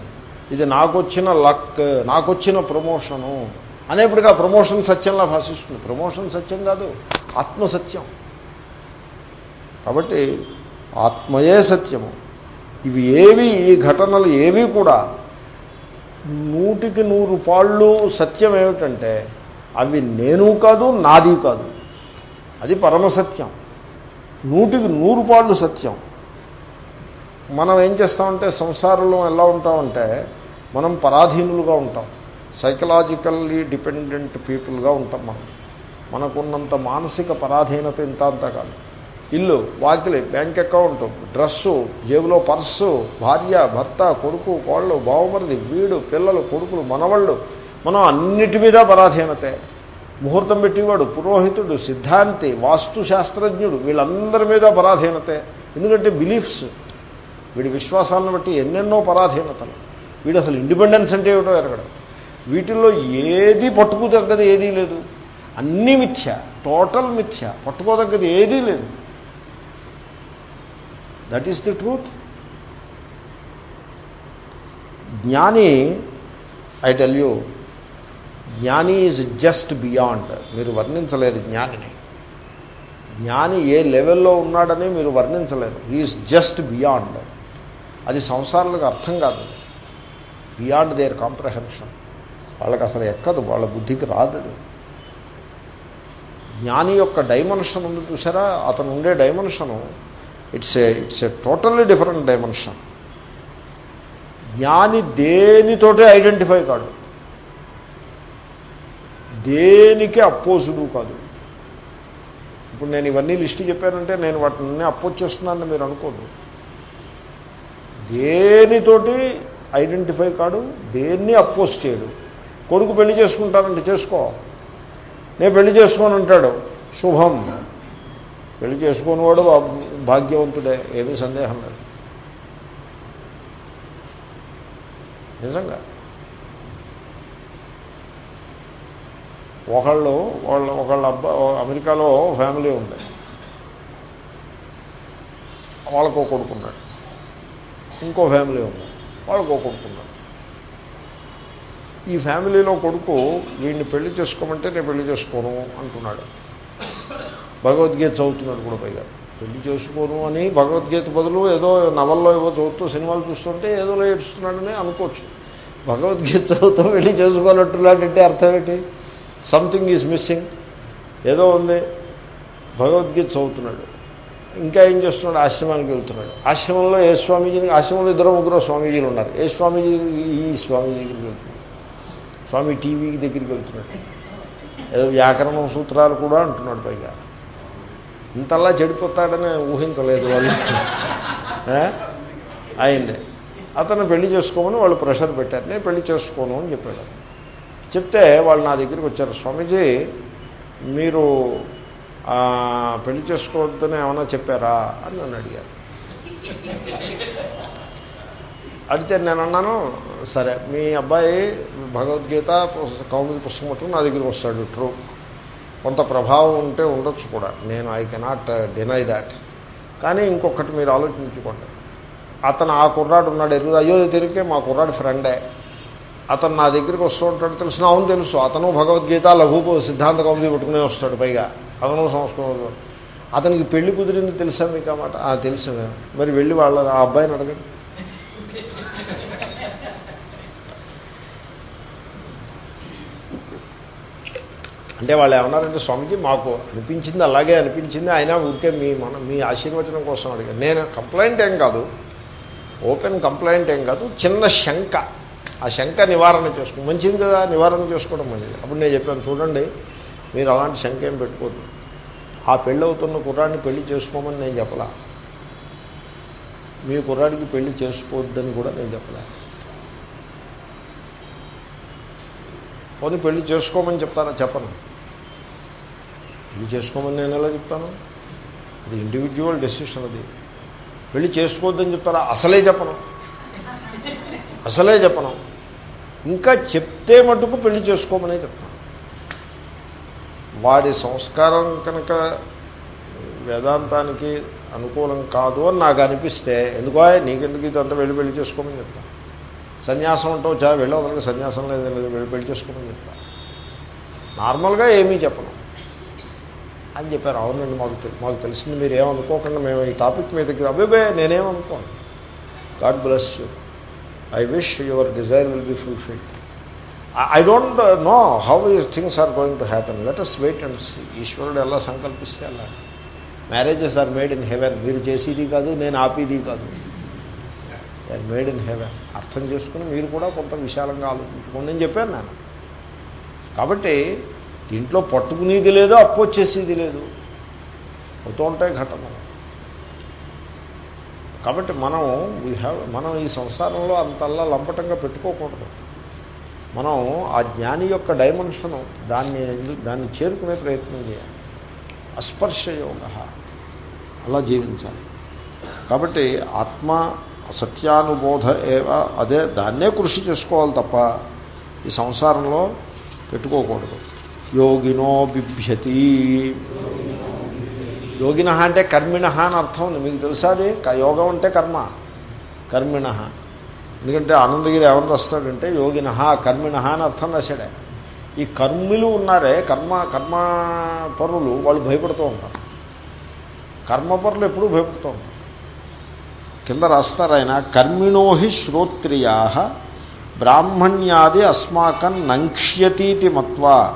ఇది నాకొచ్చిన లక్. నాకొచ్చిన ప్రమోషను. అనేప్పటికీ ఆ ప్రమోషన్ సత్యంలా భాషిస్తుంది. ప్రమోషన్ సత్యం కాదు ఆత్మ సత్యం కాబట్టి ఆత్మయే సత్యము. ఇవి ఏవి ఈ ఘటనలు ఏవి కూడా నూటికి నూరు పాళ్ళు సత్యం ఏమిటంటే అవి నేను కాదు నాది కాదు. అది పరమసత్యం నూటికి నూరు పాళ్ళు సత్యం. మనం ఏం చేస్తామంటే సంసారంలో ఎలా ఉంటామంటే మనం పరాధీనులుగా ఉంటాం. సైకలాజికల్లీ డిపెండెంట్ పీపుల్గా ఉంటాం మనం. మనకున్నంత మానసిక పరాధీనత ఇంత అంతా కాదు. ఇల్లు వాకిలి బ్యాంక్ అకౌంట్ డ్రస్సు జేబులో పర్సు భార్య భర్త కొడుకు కోళ్ళు బావుమరిది వీడు పిల్లలు కొడుకులు మనవళ్ళు. మనం అన్నిటి మీద పరాధీనతే. ముహూర్తం పెట్టేవాడు పురోహితుడు సిద్ధాంతి వాస్తు శాస్త్రజ్ఞుడు వీళ్ళందరి మీద పరాధీనతే. ఎందుకంటే బిలీఫ్స్ వీడి విశ్వాసాలను బట్టి ఎన్నెన్నో పరాధీనతలు. వీడు అసలు ఇండిపెండెన్స్ అంటే ఏమిటో ఎరగడం. వీటిల్లో ఏది పట్టుకోదగ్గది ఏదీ లేదు. అన్నీ మిథ్య టోటల్ మిథ్య పట్టుకోదగ్గది ఏదీ లేదు. దట్ ఈస్ ది ట్రూత్ జ్ఞాని ఐ టెల్ యూ జ్ఞాని ఈజ్ జస్ట్ బియాండ్ మీరు వర్ణించలేరు జ్ఞానిని జ్ఞాని ఏ లెవెల్లో ఉన్నాడని మీరు వర్ణించలేరు ఈజ్ జస్ట్ బియాండ్ అది సంసారాలకు అర్థం కాదు. బియాండ్ దేర్ కాంప్రహెన్షన్ వాళ్ళకి అసలు ఎక్కదు. వాళ్ళ బుద్ధికి రాదు జ్ఞాని యొక్క డైమెన్షన్ ఉంది చూసారా? అతను ఉండే dimension it's a it's a totally different dimension జ్ఞాని దేనితోటే ఐడెంటిఫై కాడు. దేనికి అపోజుడు కాదు. ఇప్పుడు నేను ఇవన్నీ లిస్ట్ చెప్పానంటే నేను వాటిని అపోజ్ చేస్తున్నానని మీరు అనుకోదు దేనితోటి ఐడెంటిఫై కాడు దేన్ని అపోజ్ చేయడు. కొడుకు పెళ్ళి చేసుకుంటానంటే చేసుకో. నేను పెళ్ళి చేసుకోనంటాడు. శుభం. పెళ్ళి చేసుకునేవాడు భాగ్యవంతుడే ఏమీ సందేహం లేదు. నిజంగా. ఒకళ్ళు వాళ్ళ ఒకళ్ళ అబ్బా అమెరికాలో ఫ్యామిలీ ఉంది. వాళ్ళకో కొడుకున్నాడు ఇంకో ఫ్యామిలీ ఉంది. వాళ్ళకో కొడుకున్నాడు ఈ ఫ్యామిలీలో కొడుకు వీడిని పెళ్ళి చేసుకోమంటే నేను పెళ్ళి చేసుకోను అంటున్నాడు. భగవద్గీత చదువుతున్నాడు కూడా పైగా. పెళ్ళి చేసుకోను అని భగవద్గీత బదులు ఏదో నవల్లో ఏవో చదువుతూ సినిమాలు చూస్తుంటే ఏదో ఏడుస్తున్నాడని అనుకోవచ్చు. భగవద్గీత చదువుతూ పెళ్ళి చేసుకోవాలంటున్నాడంటే అర్థం ఏంటి? సంథింగ్ ఈజ్ మిస్సింగ్ ఏదో ఉంది. భగవద్గీత చదువుతున్నాడు. ఇంకా ఏం చేస్తున్నాడు? ఆశ్రమానికి వెళ్తున్నాడు. ఆశ్రమంలో ఏ స్వామీజీని ఆశ్రమంలో ఇద్దరు ముగ్గురు స్వామీజీలు ఉన్నారు. ఏ స్వామీజీ? ఈ స్వామీజీ దగ్గరికి వెళ్తున్నాడు. స్వామి టీవీ దగ్గరికి వెళ్తున్నాడు. ఏదో వ్యాకరణం సూత్రాలు కూడా అంటున్నాడు పైగా. ఇంతలా చెడిపోతాడని ఊహించలేదు వాళ్ళు? [LAUGHS] అయింది. అతను పెళ్ళి చేసుకోమని వాళ్ళు ప్రెషర్ పెట్టారు. నేను పెళ్ళి చేసుకోను అని చెప్పాడు. చెప్తే వాళ్ళు నా దగ్గరికి వచ్చారు. స్వామీజీ మీరు పెళ్ళి చేసుకోవద్దని ఏమైనా చెప్పారా? అని నన్ను అడిగారు. అడిగితే నేను అన్నాను సరే మీ అబ్బాయి భగవద్గీత కౌముది పుస్తకం నా దగ్గరికి వస్తాడు. ట్రూ. కొంత ప్రభావం ఉంటే ఉండొచ్చు కూడా. నేను ఐ కెనాట్ డినై దాట్ కానీ ఇంకొకటి మీరు ఆలోచించుకోండి. అతను ఆ కుర్రాడు ఉన్నాడు ఎరుగు అయ్యో తిరిగితే మా కుర్రాడు ఫ్రెండే అతను నా దగ్గరికి వస్తూ ఉంటాడు తెలుసు అవును తెలుసు. అతను భగవద్గీత లఘు సిద్ధాంత కౌముది పెట్టుకునే వస్తాడు పైగా. అతను సంస్కృతం. అతనికి పెళ్ళి కుదిరింది తెలుసా మీకు అన్నమాట తెలుసు మరి వెళ్ళి వాళ్ళ ఆ అబ్బాయిని అడగండి. అంటే వాళ్ళు ఏమన్నారంటే స్వామిజీ మాకు అనిపించింది అలాగే అనిపించింది. అయినా ఊరికే మీ మన మీ ఆశీర్వచనం కోసం అడిగాను నేను కంప్లైంట్ ఏం కాదు. ఓపెన్ కంప్లైంట్ ఏం కాదు. చిన్న శంక. ఆ శంక నివారణ చేసుకో మంచిది కదా నివారణ చేసుకోవడం మంచిది. అప్పుడు నేను చెప్పాను చూడండి మీరు అలాంటి శంక ఏం పెట్టుకోదు ఆ పెళ్ళి అవుతున్న కుర్రాడిని పెళ్ళి చేసుకోమని నేను చెప్పలా. మీ కుర్రాడికి పెళ్ళి చేసుకోవద్దని కూడా నేను చెప్పలే. పోనీ పెళ్ళి చేసుకోమని చెప్తాను? చెప్పను. పెళ్ళి చేసుకోమని నేను ఎలా చెప్తాను? అది ఇండివిజువల్ డెసిషన్ అది. పెళ్ళి చేసుకోవద్దని చెప్తారా అసలే చెప్పను. అసలే చెప్పను. ఇంకా చెప్తే మటుకు పెళ్ళి చేసుకోమనే చెప్తాను. వాడి సంస్కారం కనుక వేదాంతానికి అనుకూలం కాదు అని నాకు అనిపిస్తే ఎందుకో నీకెందుకు ఇదంతా వెళ్ళి పెళ్ళి చేసుకోమని చెప్తాను? సన్యాసం అంటావు చా వెళ్ళవదలకి సన్యాసం లేదు లేదు వెళ్ళి పెళ్ళి చేసుకోమని చెప్తా నార్మల్గా ఏమీ చెప్పను. అని చెప్పారు అవునండి మాకు మాకు తెలిసింది మీరు ఏమనుకోకుండా మేము ఈ టాపిక్ మీద దగ్గర అబ్బాబే నేనేమనుకోను. God bless you. I wish your desire will be fulfilled. I don't know how is things are going to happen. Let us wait and see. ఈశ్వరుడు ఎలా సంకల్పిస్తే అలా. Marriages are made in heaven. మీరు చేసేది కాదు నేను ఆపేది కాదు. దే మేడ్ ఇన్ హెవెన్ అర్థం చేసుకుని మీరు కూడా కొంత విశాలంగా ఆలోచించుకోండి. అని చెప్పాను నేను కాబట్టి దీంట్లో పట్టుకునేది లేదు అప్పొచ్చేసేది లేదు. అవుతూ ఉంటాయి ఘటనలు. కాబట్టి మనం వీ హ్యావ్ మనం ఈ సంసారంలో అంతల్లా లంపటంగా పెట్టుకోకూడదు. మనం ఆ జ్ఞాని యొక్క డైమెన్షన్ దాన్ని దాన్ని చేరుకునే ప్రయత్నం చేయాలి. అస్పర్శయోగ. అలా జీవించాలి. కాబట్టి ఆత్మ సత్యానుబోధ ఏవ అదే దాన్నే కృషి చేసుకోవాలి తప్ప ఈ సంసారంలో పెట్టుకోకూడదు. యోగినో బిభ్యతి. యోగిన అంటే కర్మిణ అని అర్థం ఉంది. మీకు తెలుసా అది? యోగం అంటే కర్మ. కర్మిణ. ఎందుకంటే ఆనందగిరి ఎవరు రాస్తాడంటే యోగిన కర్మిణ అని అర్థం రాశాడే. ఈ కర్మిలు ఉన్నారే కర్మ కర్మ పరులు వాళ్ళు భయపడుతూ ఉంటారు. కర్మపరులు ఎప్పుడూ భయపడుతూ ఉంటారు. కింద రాస్తారు ఆయన కర్మిణోహి శ్రోత్రియా బ్రాహ్మణ్యాది అస్మాకం నంక్ష్యతీతి మత్వా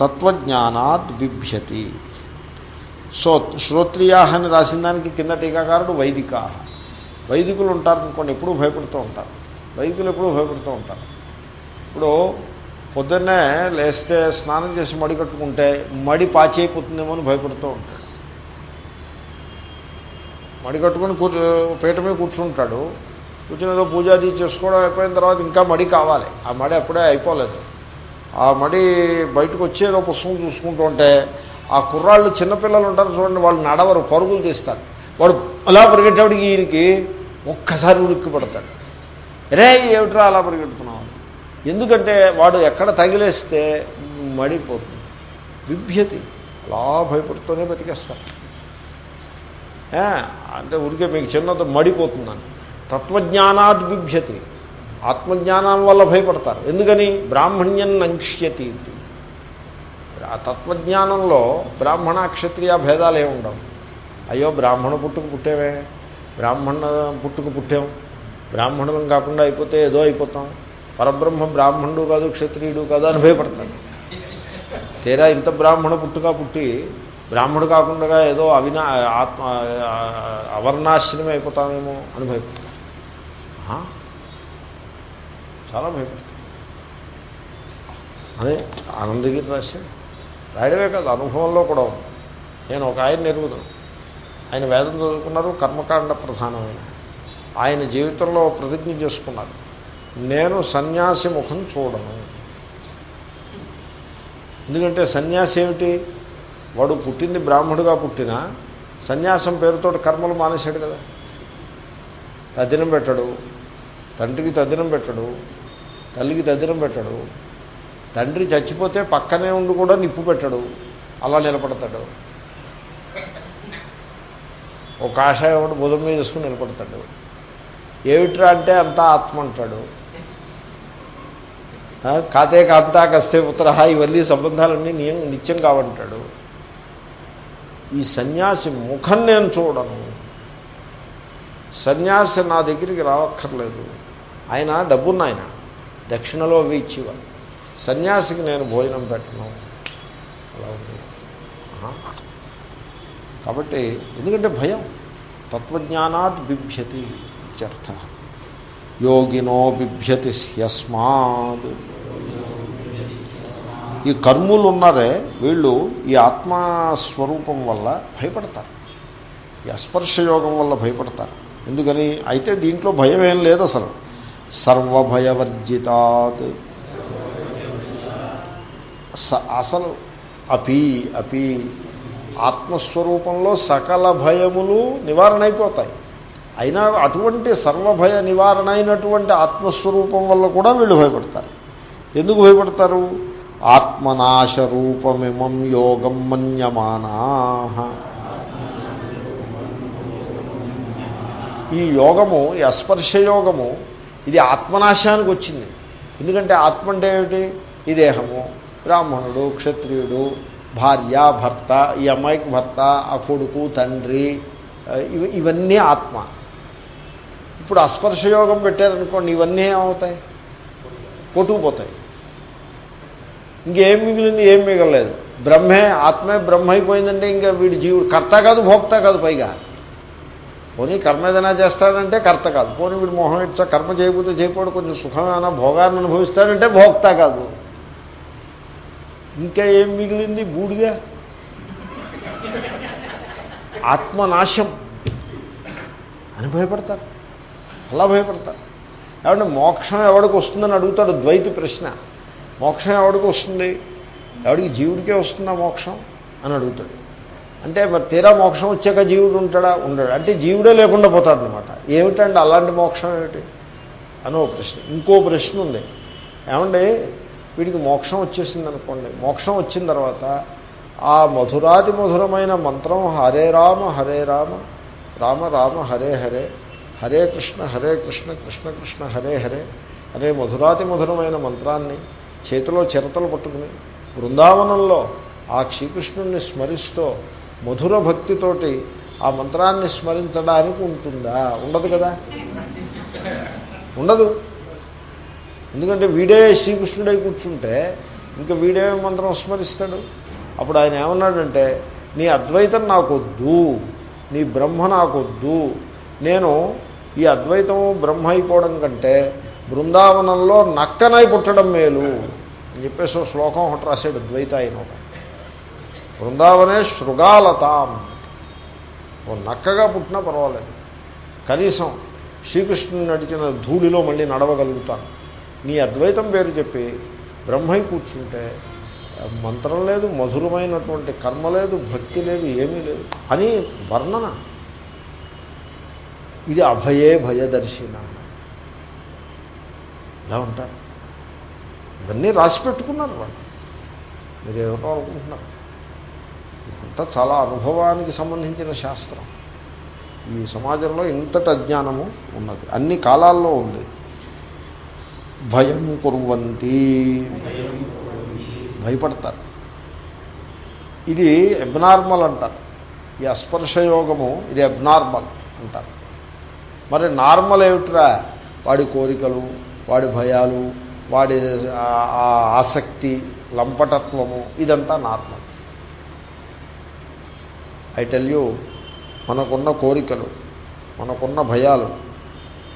తత్వజ్ఞానాత్ బిభ్యతి సో శ్రోత్రియా అని రాసిన దానికి కింద టీకాకారుడు వైదికా. వైదికులు ఉంటారు అనుకోండి ఎప్పుడూ భయపడుతూ ఉంటారు. వైదికులు ఎప్పుడూ భయపడుతూ ఉంటారు. ఇప్పుడు పొద్దున్నే లేస్తే స్నానం చేసి మడి కట్టుకుంటే మడి పాచైపోతుందేమో అని భయపడుతూ ఉంటాడు మడి కట్టుకుని కూర్చో పీట మీద కూర్చుంటాడు. కూర్చుని ఏదో పూజాది చేసుకోవడం అయిపోయిన తర్వాత ఇంకా మడి కావాలి. ఆ మడి అప్పుడే అయిపోలేదు. ఆ మడి బయటకు వచ్చి ఏదో పుస్తకం చూసుకుంటూ ఉంటే ఆ కుర్రాళ్ళు చిన్నపిల్లలు ఉంటారు చూడండి వాళ్ళు నడవరు పరుగులు తీస్తారు. వాడు అలా పరిగెట్టేవాడికి ఈయనకి ఒక్కసారి ఉలిక్కి పడతాడు. రే ఏమిట్రా అలా పరిగెడుతున్నావు? ఎందుకంటే వాడు ఎక్కడ తగిలేస్తే మడిపోతుంది విభ్యతి. అలా భయపడుతూనే బతికేస్తారు అంటే ఉరికే మీకు చిన్నది మడిపోతుందని. తత్వజ్ఞానాద్ బిభ్యతి ఆత్మజ్ఞానం వల్ల భయపడతారు. ఎందుకని? బ్రాహ్మణ్యం నంక్ష్యతి ఇది. ఆ తత్వజ్ఞానంలో బ్రాహ్మణ క్షత్రియ భేదాలు ఏమి ఉండవు. అయ్యో బ్రాహ్మణ పుట్టుకు పుట్టేవే. బ్రాహ్మణ పుట్టుకు పుట్టాం. బ్రాహ్మణులం కాకుండా అయిపోతే ఏదో అయిపోతాం. పరబ్రహ్మ బ్రాహ్మణుడు కాదు క్షత్రియుడు కాదు అని భయపడతాడు తీరా ఇంత బ్రాహ్మణ పుట్టుక పుట్టి బ్రాహ్మడు కాకుండా ఏదో అవినా ఆత్మ అవర్ణాశ్రమే అయిపోతామేమో అని భయపడతాడు. చాలా భయపడతాం అదే ఆనందగిరి రాశాడు రాయడమే కాదు అనుభవంలో కూడా ఉంది. నేను ఒక ఆయన ఎరుగుదాను ఆయన వేదం చదువుకున్నారు కర్మకాండ ప్రధానమైన. ఆయన జీవితంలో ప్రతిజ్ఞ చేసుకున్నారు. నేను సన్యాసి ముఖం చూడను. ఎందుకంటే సన్యాసి ఏమిటి? వాడు పుట్టింది బ్రాహ్మడుగా పుట్టినా సన్యాసం పేరుతో కర్మలు మానేశాడు కదా. తద్దినం పెట్టడు తండ్రికి తద్దినం పెట్టడు తల్లికి తద్దినం పెట్టడు తండ్రి చచ్చిపోతే పక్కనే ఉండి కూడా నిప్పు పెట్టడు అలా నిలబడతాడు. ఒక కాషాయం ఒకటి బుధం మీద వేసుకుని నిలబడతాడు. ఏమిట్రా అంటే అంతా ఆత్మ అంటాడు. కాతే కాంతా కస్తే పుత్ర ఇవన్నీ సంబంధాలన్నీ నియం నిత్యం కావంటాడు. ఈ సన్యాసి ముఖం నేను చూడను. సన్యాసి నా దగ్గరికి రావక్కర్లేదు. ఆయన డబ్బున్న ఆయన దక్షిణలో అవి ఇచ్చేవారు సన్యాసికి నేను భోజనం పెట్టను. అలా ఉంది. కాబట్టి ఎందుకంటే భయం. తత్వజ్ఞానాత్ బిభ్యతి ఇత్యర్థ. యోగినో బిభ్యతి హ్యస్మాత్ ఈ కర్ములు ఉన్నారే వీళ్ళు ఈ ఆత్మస్వరూపం వల్ల భయపడతారు. ఈ అస్పర్శయోగం వల్ల భయపడతారు. ఎందుకని? అయితే దీంట్లో భయం ఏం లేదు అసలు. సర్వభయవర్జితాత్. స- అసలు అపి అపి. ఆత్మస్వరూపంలో సకల భయములు నివారణ అయిపోతాయి అయినా అటువంటి సర్వభయ నివారణ అయినటువంటి ఆత్మస్వరూపం వల్ల కూడా వీళ్ళు భయపడతారు. ఎందుకు భయపడతారు? ఆత్మనాశరూపమిమం యోగం మన్యమానా. ఈ యోగము ఈ అస్పర్శ యోగము ఇది ఆత్మనాశానికి వచ్చింది. ఎందుకంటే ఆత్మ అంటే ఏమిటి? ఈ దేహము. బ్రాహ్మణుడు క్షత్రియుడు భార్య భర్త ఈ అమ్మాయికి భర్త ఆ కొడుకు తండ్రి ఇవన్నీ ఆత్మ. ఇప్పుడు అస్పర్శ యోగం పెట్టారనుకోండి ఇవన్నీ ఏమవుతాయి? కొట్టుకుపోతాయి. ఇంకేం మిగిలింది ఏం మిగలలేదు. బ్రహ్మే ఆత్మే బ్రహ్మ అయిపోయిందంటే ఇంకా వీడి జీవుడు కర్త కాదు భోక్త కాదు పైగా. పోనీ కర్మ ఏదైనా చేస్తాడంటే కర్త కాదు. పోనీ వీడు మోహం ఇచ్చా కర్మ చేయకపోతే చేయకపోవడం కొంచెం సుఖమైన భోగాన్ని అనుభవిస్తాడంటే భోక్త కాదు. ఇంకా ఏం మిగిలింది బూడిగా ఆత్మనాశం. అని భయపడతారు. అలా భయపడతారు. కాబట్టి మోక్షం ఎవడికి వస్తుందని అడుగుతాడు ద్వైతి ప్రశ్న. మోక్షం ఎవడికి వస్తుంది? ఎవడికి జీవుడికే వస్తుందా మోక్షం? అని అడుగుతాడు. అంటే మరి తీరా మోక్షం వచ్చాక జీవుడు ఉంటాడా? ఉండడు. అంటే జీవుడే లేకుండా పోతాడు అనమాట ఏమిటండి అలాంటి మోక్షం ఏమిటి? అని ప్రశ్న. ఇంకో ప్రశ్న ఉంది. ఏమండి? వీడికి మోక్షం వచ్చేసింది అనుకోండి. మోక్షం వచ్చిన తర్వాత ఆ మధురాతి మధురమైన మంత్రం హరే రామ హరే రామ రామ రామ హరే హరే హరే కృష్ణ హరే కృష్ణ కృష్ణ కృష్ణ హరే హరే అనే మధురాతి మధురమైన మంత్రాన్ని చేతిలో చిరతలు పట్టుకుని బృందావనంలో ఆ శ్రీకృష్ణుణ్ణి స్మరిస్తూ మధుర భక్తితోటి ఆ మంత్రాన్ని స్మరించడానికి ఉంటుందా? ఉండదు కదా? ఉండదు. ఎందుకంటే వీడే శ్రీకృష్ణుడై కూర్చుంటే ఇంకా వీడే మంత్రం స్మరిస్తాడు. అప్పుడు ఆయన ఏమన్నాడంటే నీ అద్వైతం నాకొద్దు నీ బ్రహ్మ నాకొద్దు. నేను ఈ అద్వైతం బ్రహ్మ అయిపోవడం కంటే బృందావనంలో నక్కనై పుట్టడం మేలు అని చెప్పేసి ఓ శ్లోకం ఒకటి రాశాడు ద్వైత ఆయన ఒక బృందావనే శృగాలతాం ఓ నక్కగా పుట్టినా పర్వాలేదు. కనీసం శ్రీకృష్ణుని నడిచిన ధూళిలో మళ్ళీ నడవగలుగుతాను. నీ అద్వైతం పేరు చెప్పి బ్రహ్మై కూర్చుంటే మంత్రం లేదు మధురమైనటువంటి కర్మ లేదు భక్తి లేదు ఏమీ లేదు. అని వర్ణన. ఇది అభయే భయదర్శిన. ఇలా ఉంటారు. ఇవన్నీ రాసి పెట్టుకున్నారు వాళ్ళు. మీరు ఏమిటో అనుకుంటున్నారు. ఇదంతా చాలా అనుభవానికి సంబంధించిన శాస్త్రం. ఈ సమాజంలో ఇంతటి అజ్ఞానము ఉన్నది. అన్ని కాలాల్లో ఉంది. భయం కుర్వంతి. భయపడతారు. ఇది అబ్నార్మల్ అంటారు. ఈ అస్పర్శయోగము ఇది అబ్నార్మల్ అంటారు. మరి నార్మల్ ఏమిట్రా? వాడి కోరికలు వాడి భయాలు వాడి ఆసక్తి లంపటత్వము ఇదంతా నార్మల్ ఐ టెల్ యూ మనకున్న కోరికలు మనకున్న భయాలు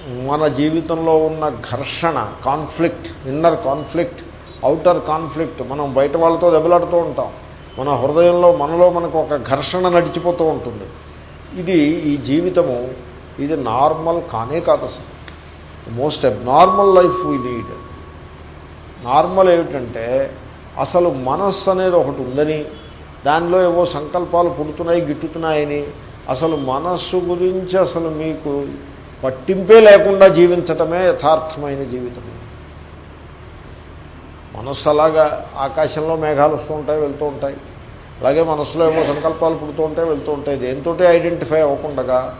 మన జీవితంలో ఉన్న ఘర్షణ conflict inner conflict outer conflict మనం బయట వాళ్ళతో దెబ్బలాడుతూ ఉంటాం. మన హృదయంలో మనలో మనకు ఒక ఘర్షణ నడిచిపోతూ ఉంటుంది. ఇది ఈ జీవితము ఇది నార్మల్ కానే కాదు అసలు. Most abnormal life we lead normal ఏమిటంటే అసలు మనస్సు అనేది ఒకటి ఉందని దానిలో ఏవో సంకల్పాలు పుడుతున్నాయి గిట్టుతున్నాయని అసలు మనస్సు గురించి అసలు మీకు పట్టింపే లేకుండా జీవించటమే యథార్థమైన జీవితం. మనస్సు అలాగా ఆకాశంలో మేఘాలు వస్తూ ఉంటాయి వెళ్తూ ఉంటాయి. అలాగే మనస్సులో ఏవో సంకల్పాలు పుడుతూ ఉంటాయి వెళ్తూ ఉంటాయి. దేంతోటే ఐడెంటిఫై అవ్వకుండా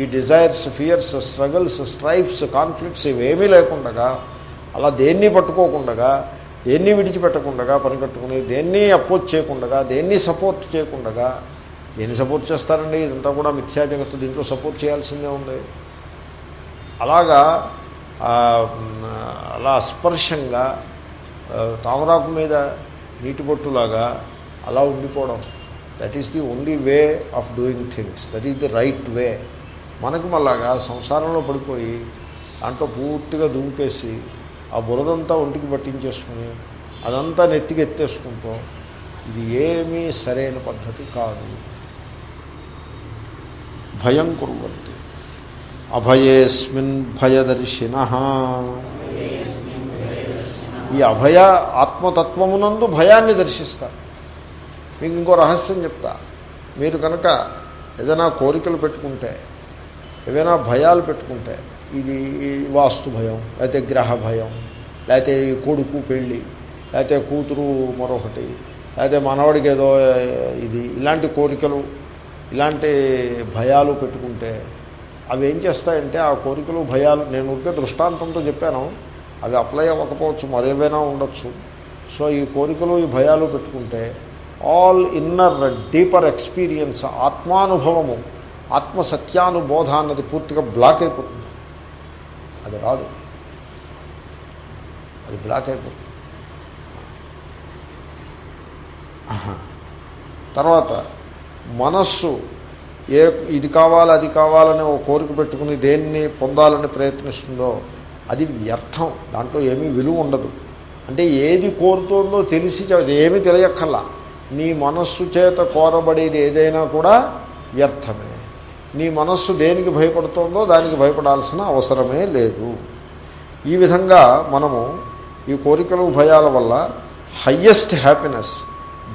ఈ desires fears struggles strifes conflicts ఇవేమీ లేకుండా అలా దేన్ని పట్టుకోకుండా దేన్ని విడిచిపెట్టకుండా పనికట్టుకుని దేన్ని అపోజ్ చేయకుండగా దేన్ని సపోర్ట్ చేయకుండగా దేన్ని సపోర్ట్ చేస్తారండి? ఇదంతా కూడా మిథ్యా జగత్తు దీంట్లో సపోర్ట్ చేయాల్సిందే ఉంది. అలాగా అలా స్పర్శంగా తామరాకు మీద నీటి బొట్టులాగా అలా ఉండిపోవడం. That is the only way of doing things that is the right way మనకు మళ్ళాగా సంసారంలో పడిపోయి దాంట్లో పూర్తిగా దుంకేసి ఆ బురదంతా ఒంటికి పట్టించేసుకుని అదంతా నెత్తికి ఎత్తేసుకుంటూ ఇది ఏమీ సరైన పద్ధతి కాదు. భయం కురువంతి అభయేస్మిన్ భయదర్శిన. ఈ అభయ ఆత్మతత్వమునందు భయాన్ని దర్శిస్తారు మీకు ఇంకో రహస్యం చెప్తా. మీరు కనుక ఏదైనా కోరికలు పెట్టుకుంటే ఏదైనా భయాలు పెట్టుకుంటే ఇది వాస్తు భయం లేకపోతే గ్రహ భయం లేకపోతే ఈ కొడుకు పెళ్ళి లేకపోతే కూతురు మరొకటి లేకపోతే మనవాడికి ఏదో ఇది ఇలాంటి కోరికలు ఇలాంటి భయాలు పెట్టుకుంటే అవి ఏం చేస్తాయంటే ఆ కోరికలు భయాలు నేను ఊరికే దృష్టాంతంతో చెప్పాను అవి అప్లై అవ్వకపోవచ్చు మరేవైనా ఉండొచ్చు. సో ఈ కోరికలు ఈ భయాలు పెట్టుకుంటే ఆల్ ఇన్నర్ డీపర్ ఎక్స్పీరియన్స్ ఆత్మానుభవము ఆత్మ సత్యానుబోధ అన్నది పూర్తిగా బ్లాక్ అయిపోతుంది. అది రాదు. అది బ్లాక్ అయిపోతుంది. తర్వాత మనస్సు ఏ ఇది కావాలి అది కావాలని ఓ కోరిక పెట్టుకుని దేన్ని పొందాలని ప్రయత్నిస్తుందో అది వ్యర్థం. దాంట్లో ఏమీ విలువ ఉండదు. అంటే ఏది కోరుతుందో తెలిసి ఏమీ తెలియక్కర్లా. నీ మనస్సు చేత కోరబడేది ఏదైనా కూడా వ్యర్థమే. నీ మనస్సు దేనికి భయపడుతోందో దానికి భయపడాల్సిన అవసరమే లేదు. ఈ విధంగా మనము ఈ కోరికలు భయాల వల్ల హయ్యెస్ట్ హ్యాపీనెస్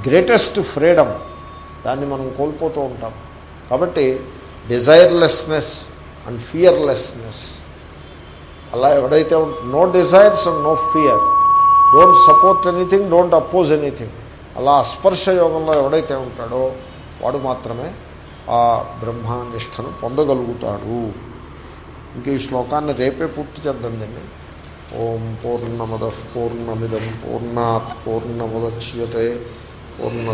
గ్రేటెస్ట్ ఫ్రీడమ్ దాన్ని మనం కోల్పోతూ ఉంటాం. కాబట్టి డిజైర్లెస్నెస్ అండ్ ఫియర్లెస్నెస్ అలా ఎవడైతే no desires and no fear don't support anything don't oppose anything అలా అస్పర్శ యోగంలో ఎవడైతే ఉంటాడో వాడు మాత్రమే ఆ బ్రహ్మానిష్టను పొందగలుగుతాడు. ఇంక ఈ శ్లోకాన్ని రేపే పూర్తి చేద్దండి ఓం పూర్ణమద పూర్ణమిదం పూర్ణాత్ పూర్ణముద్యతే పూర్ణ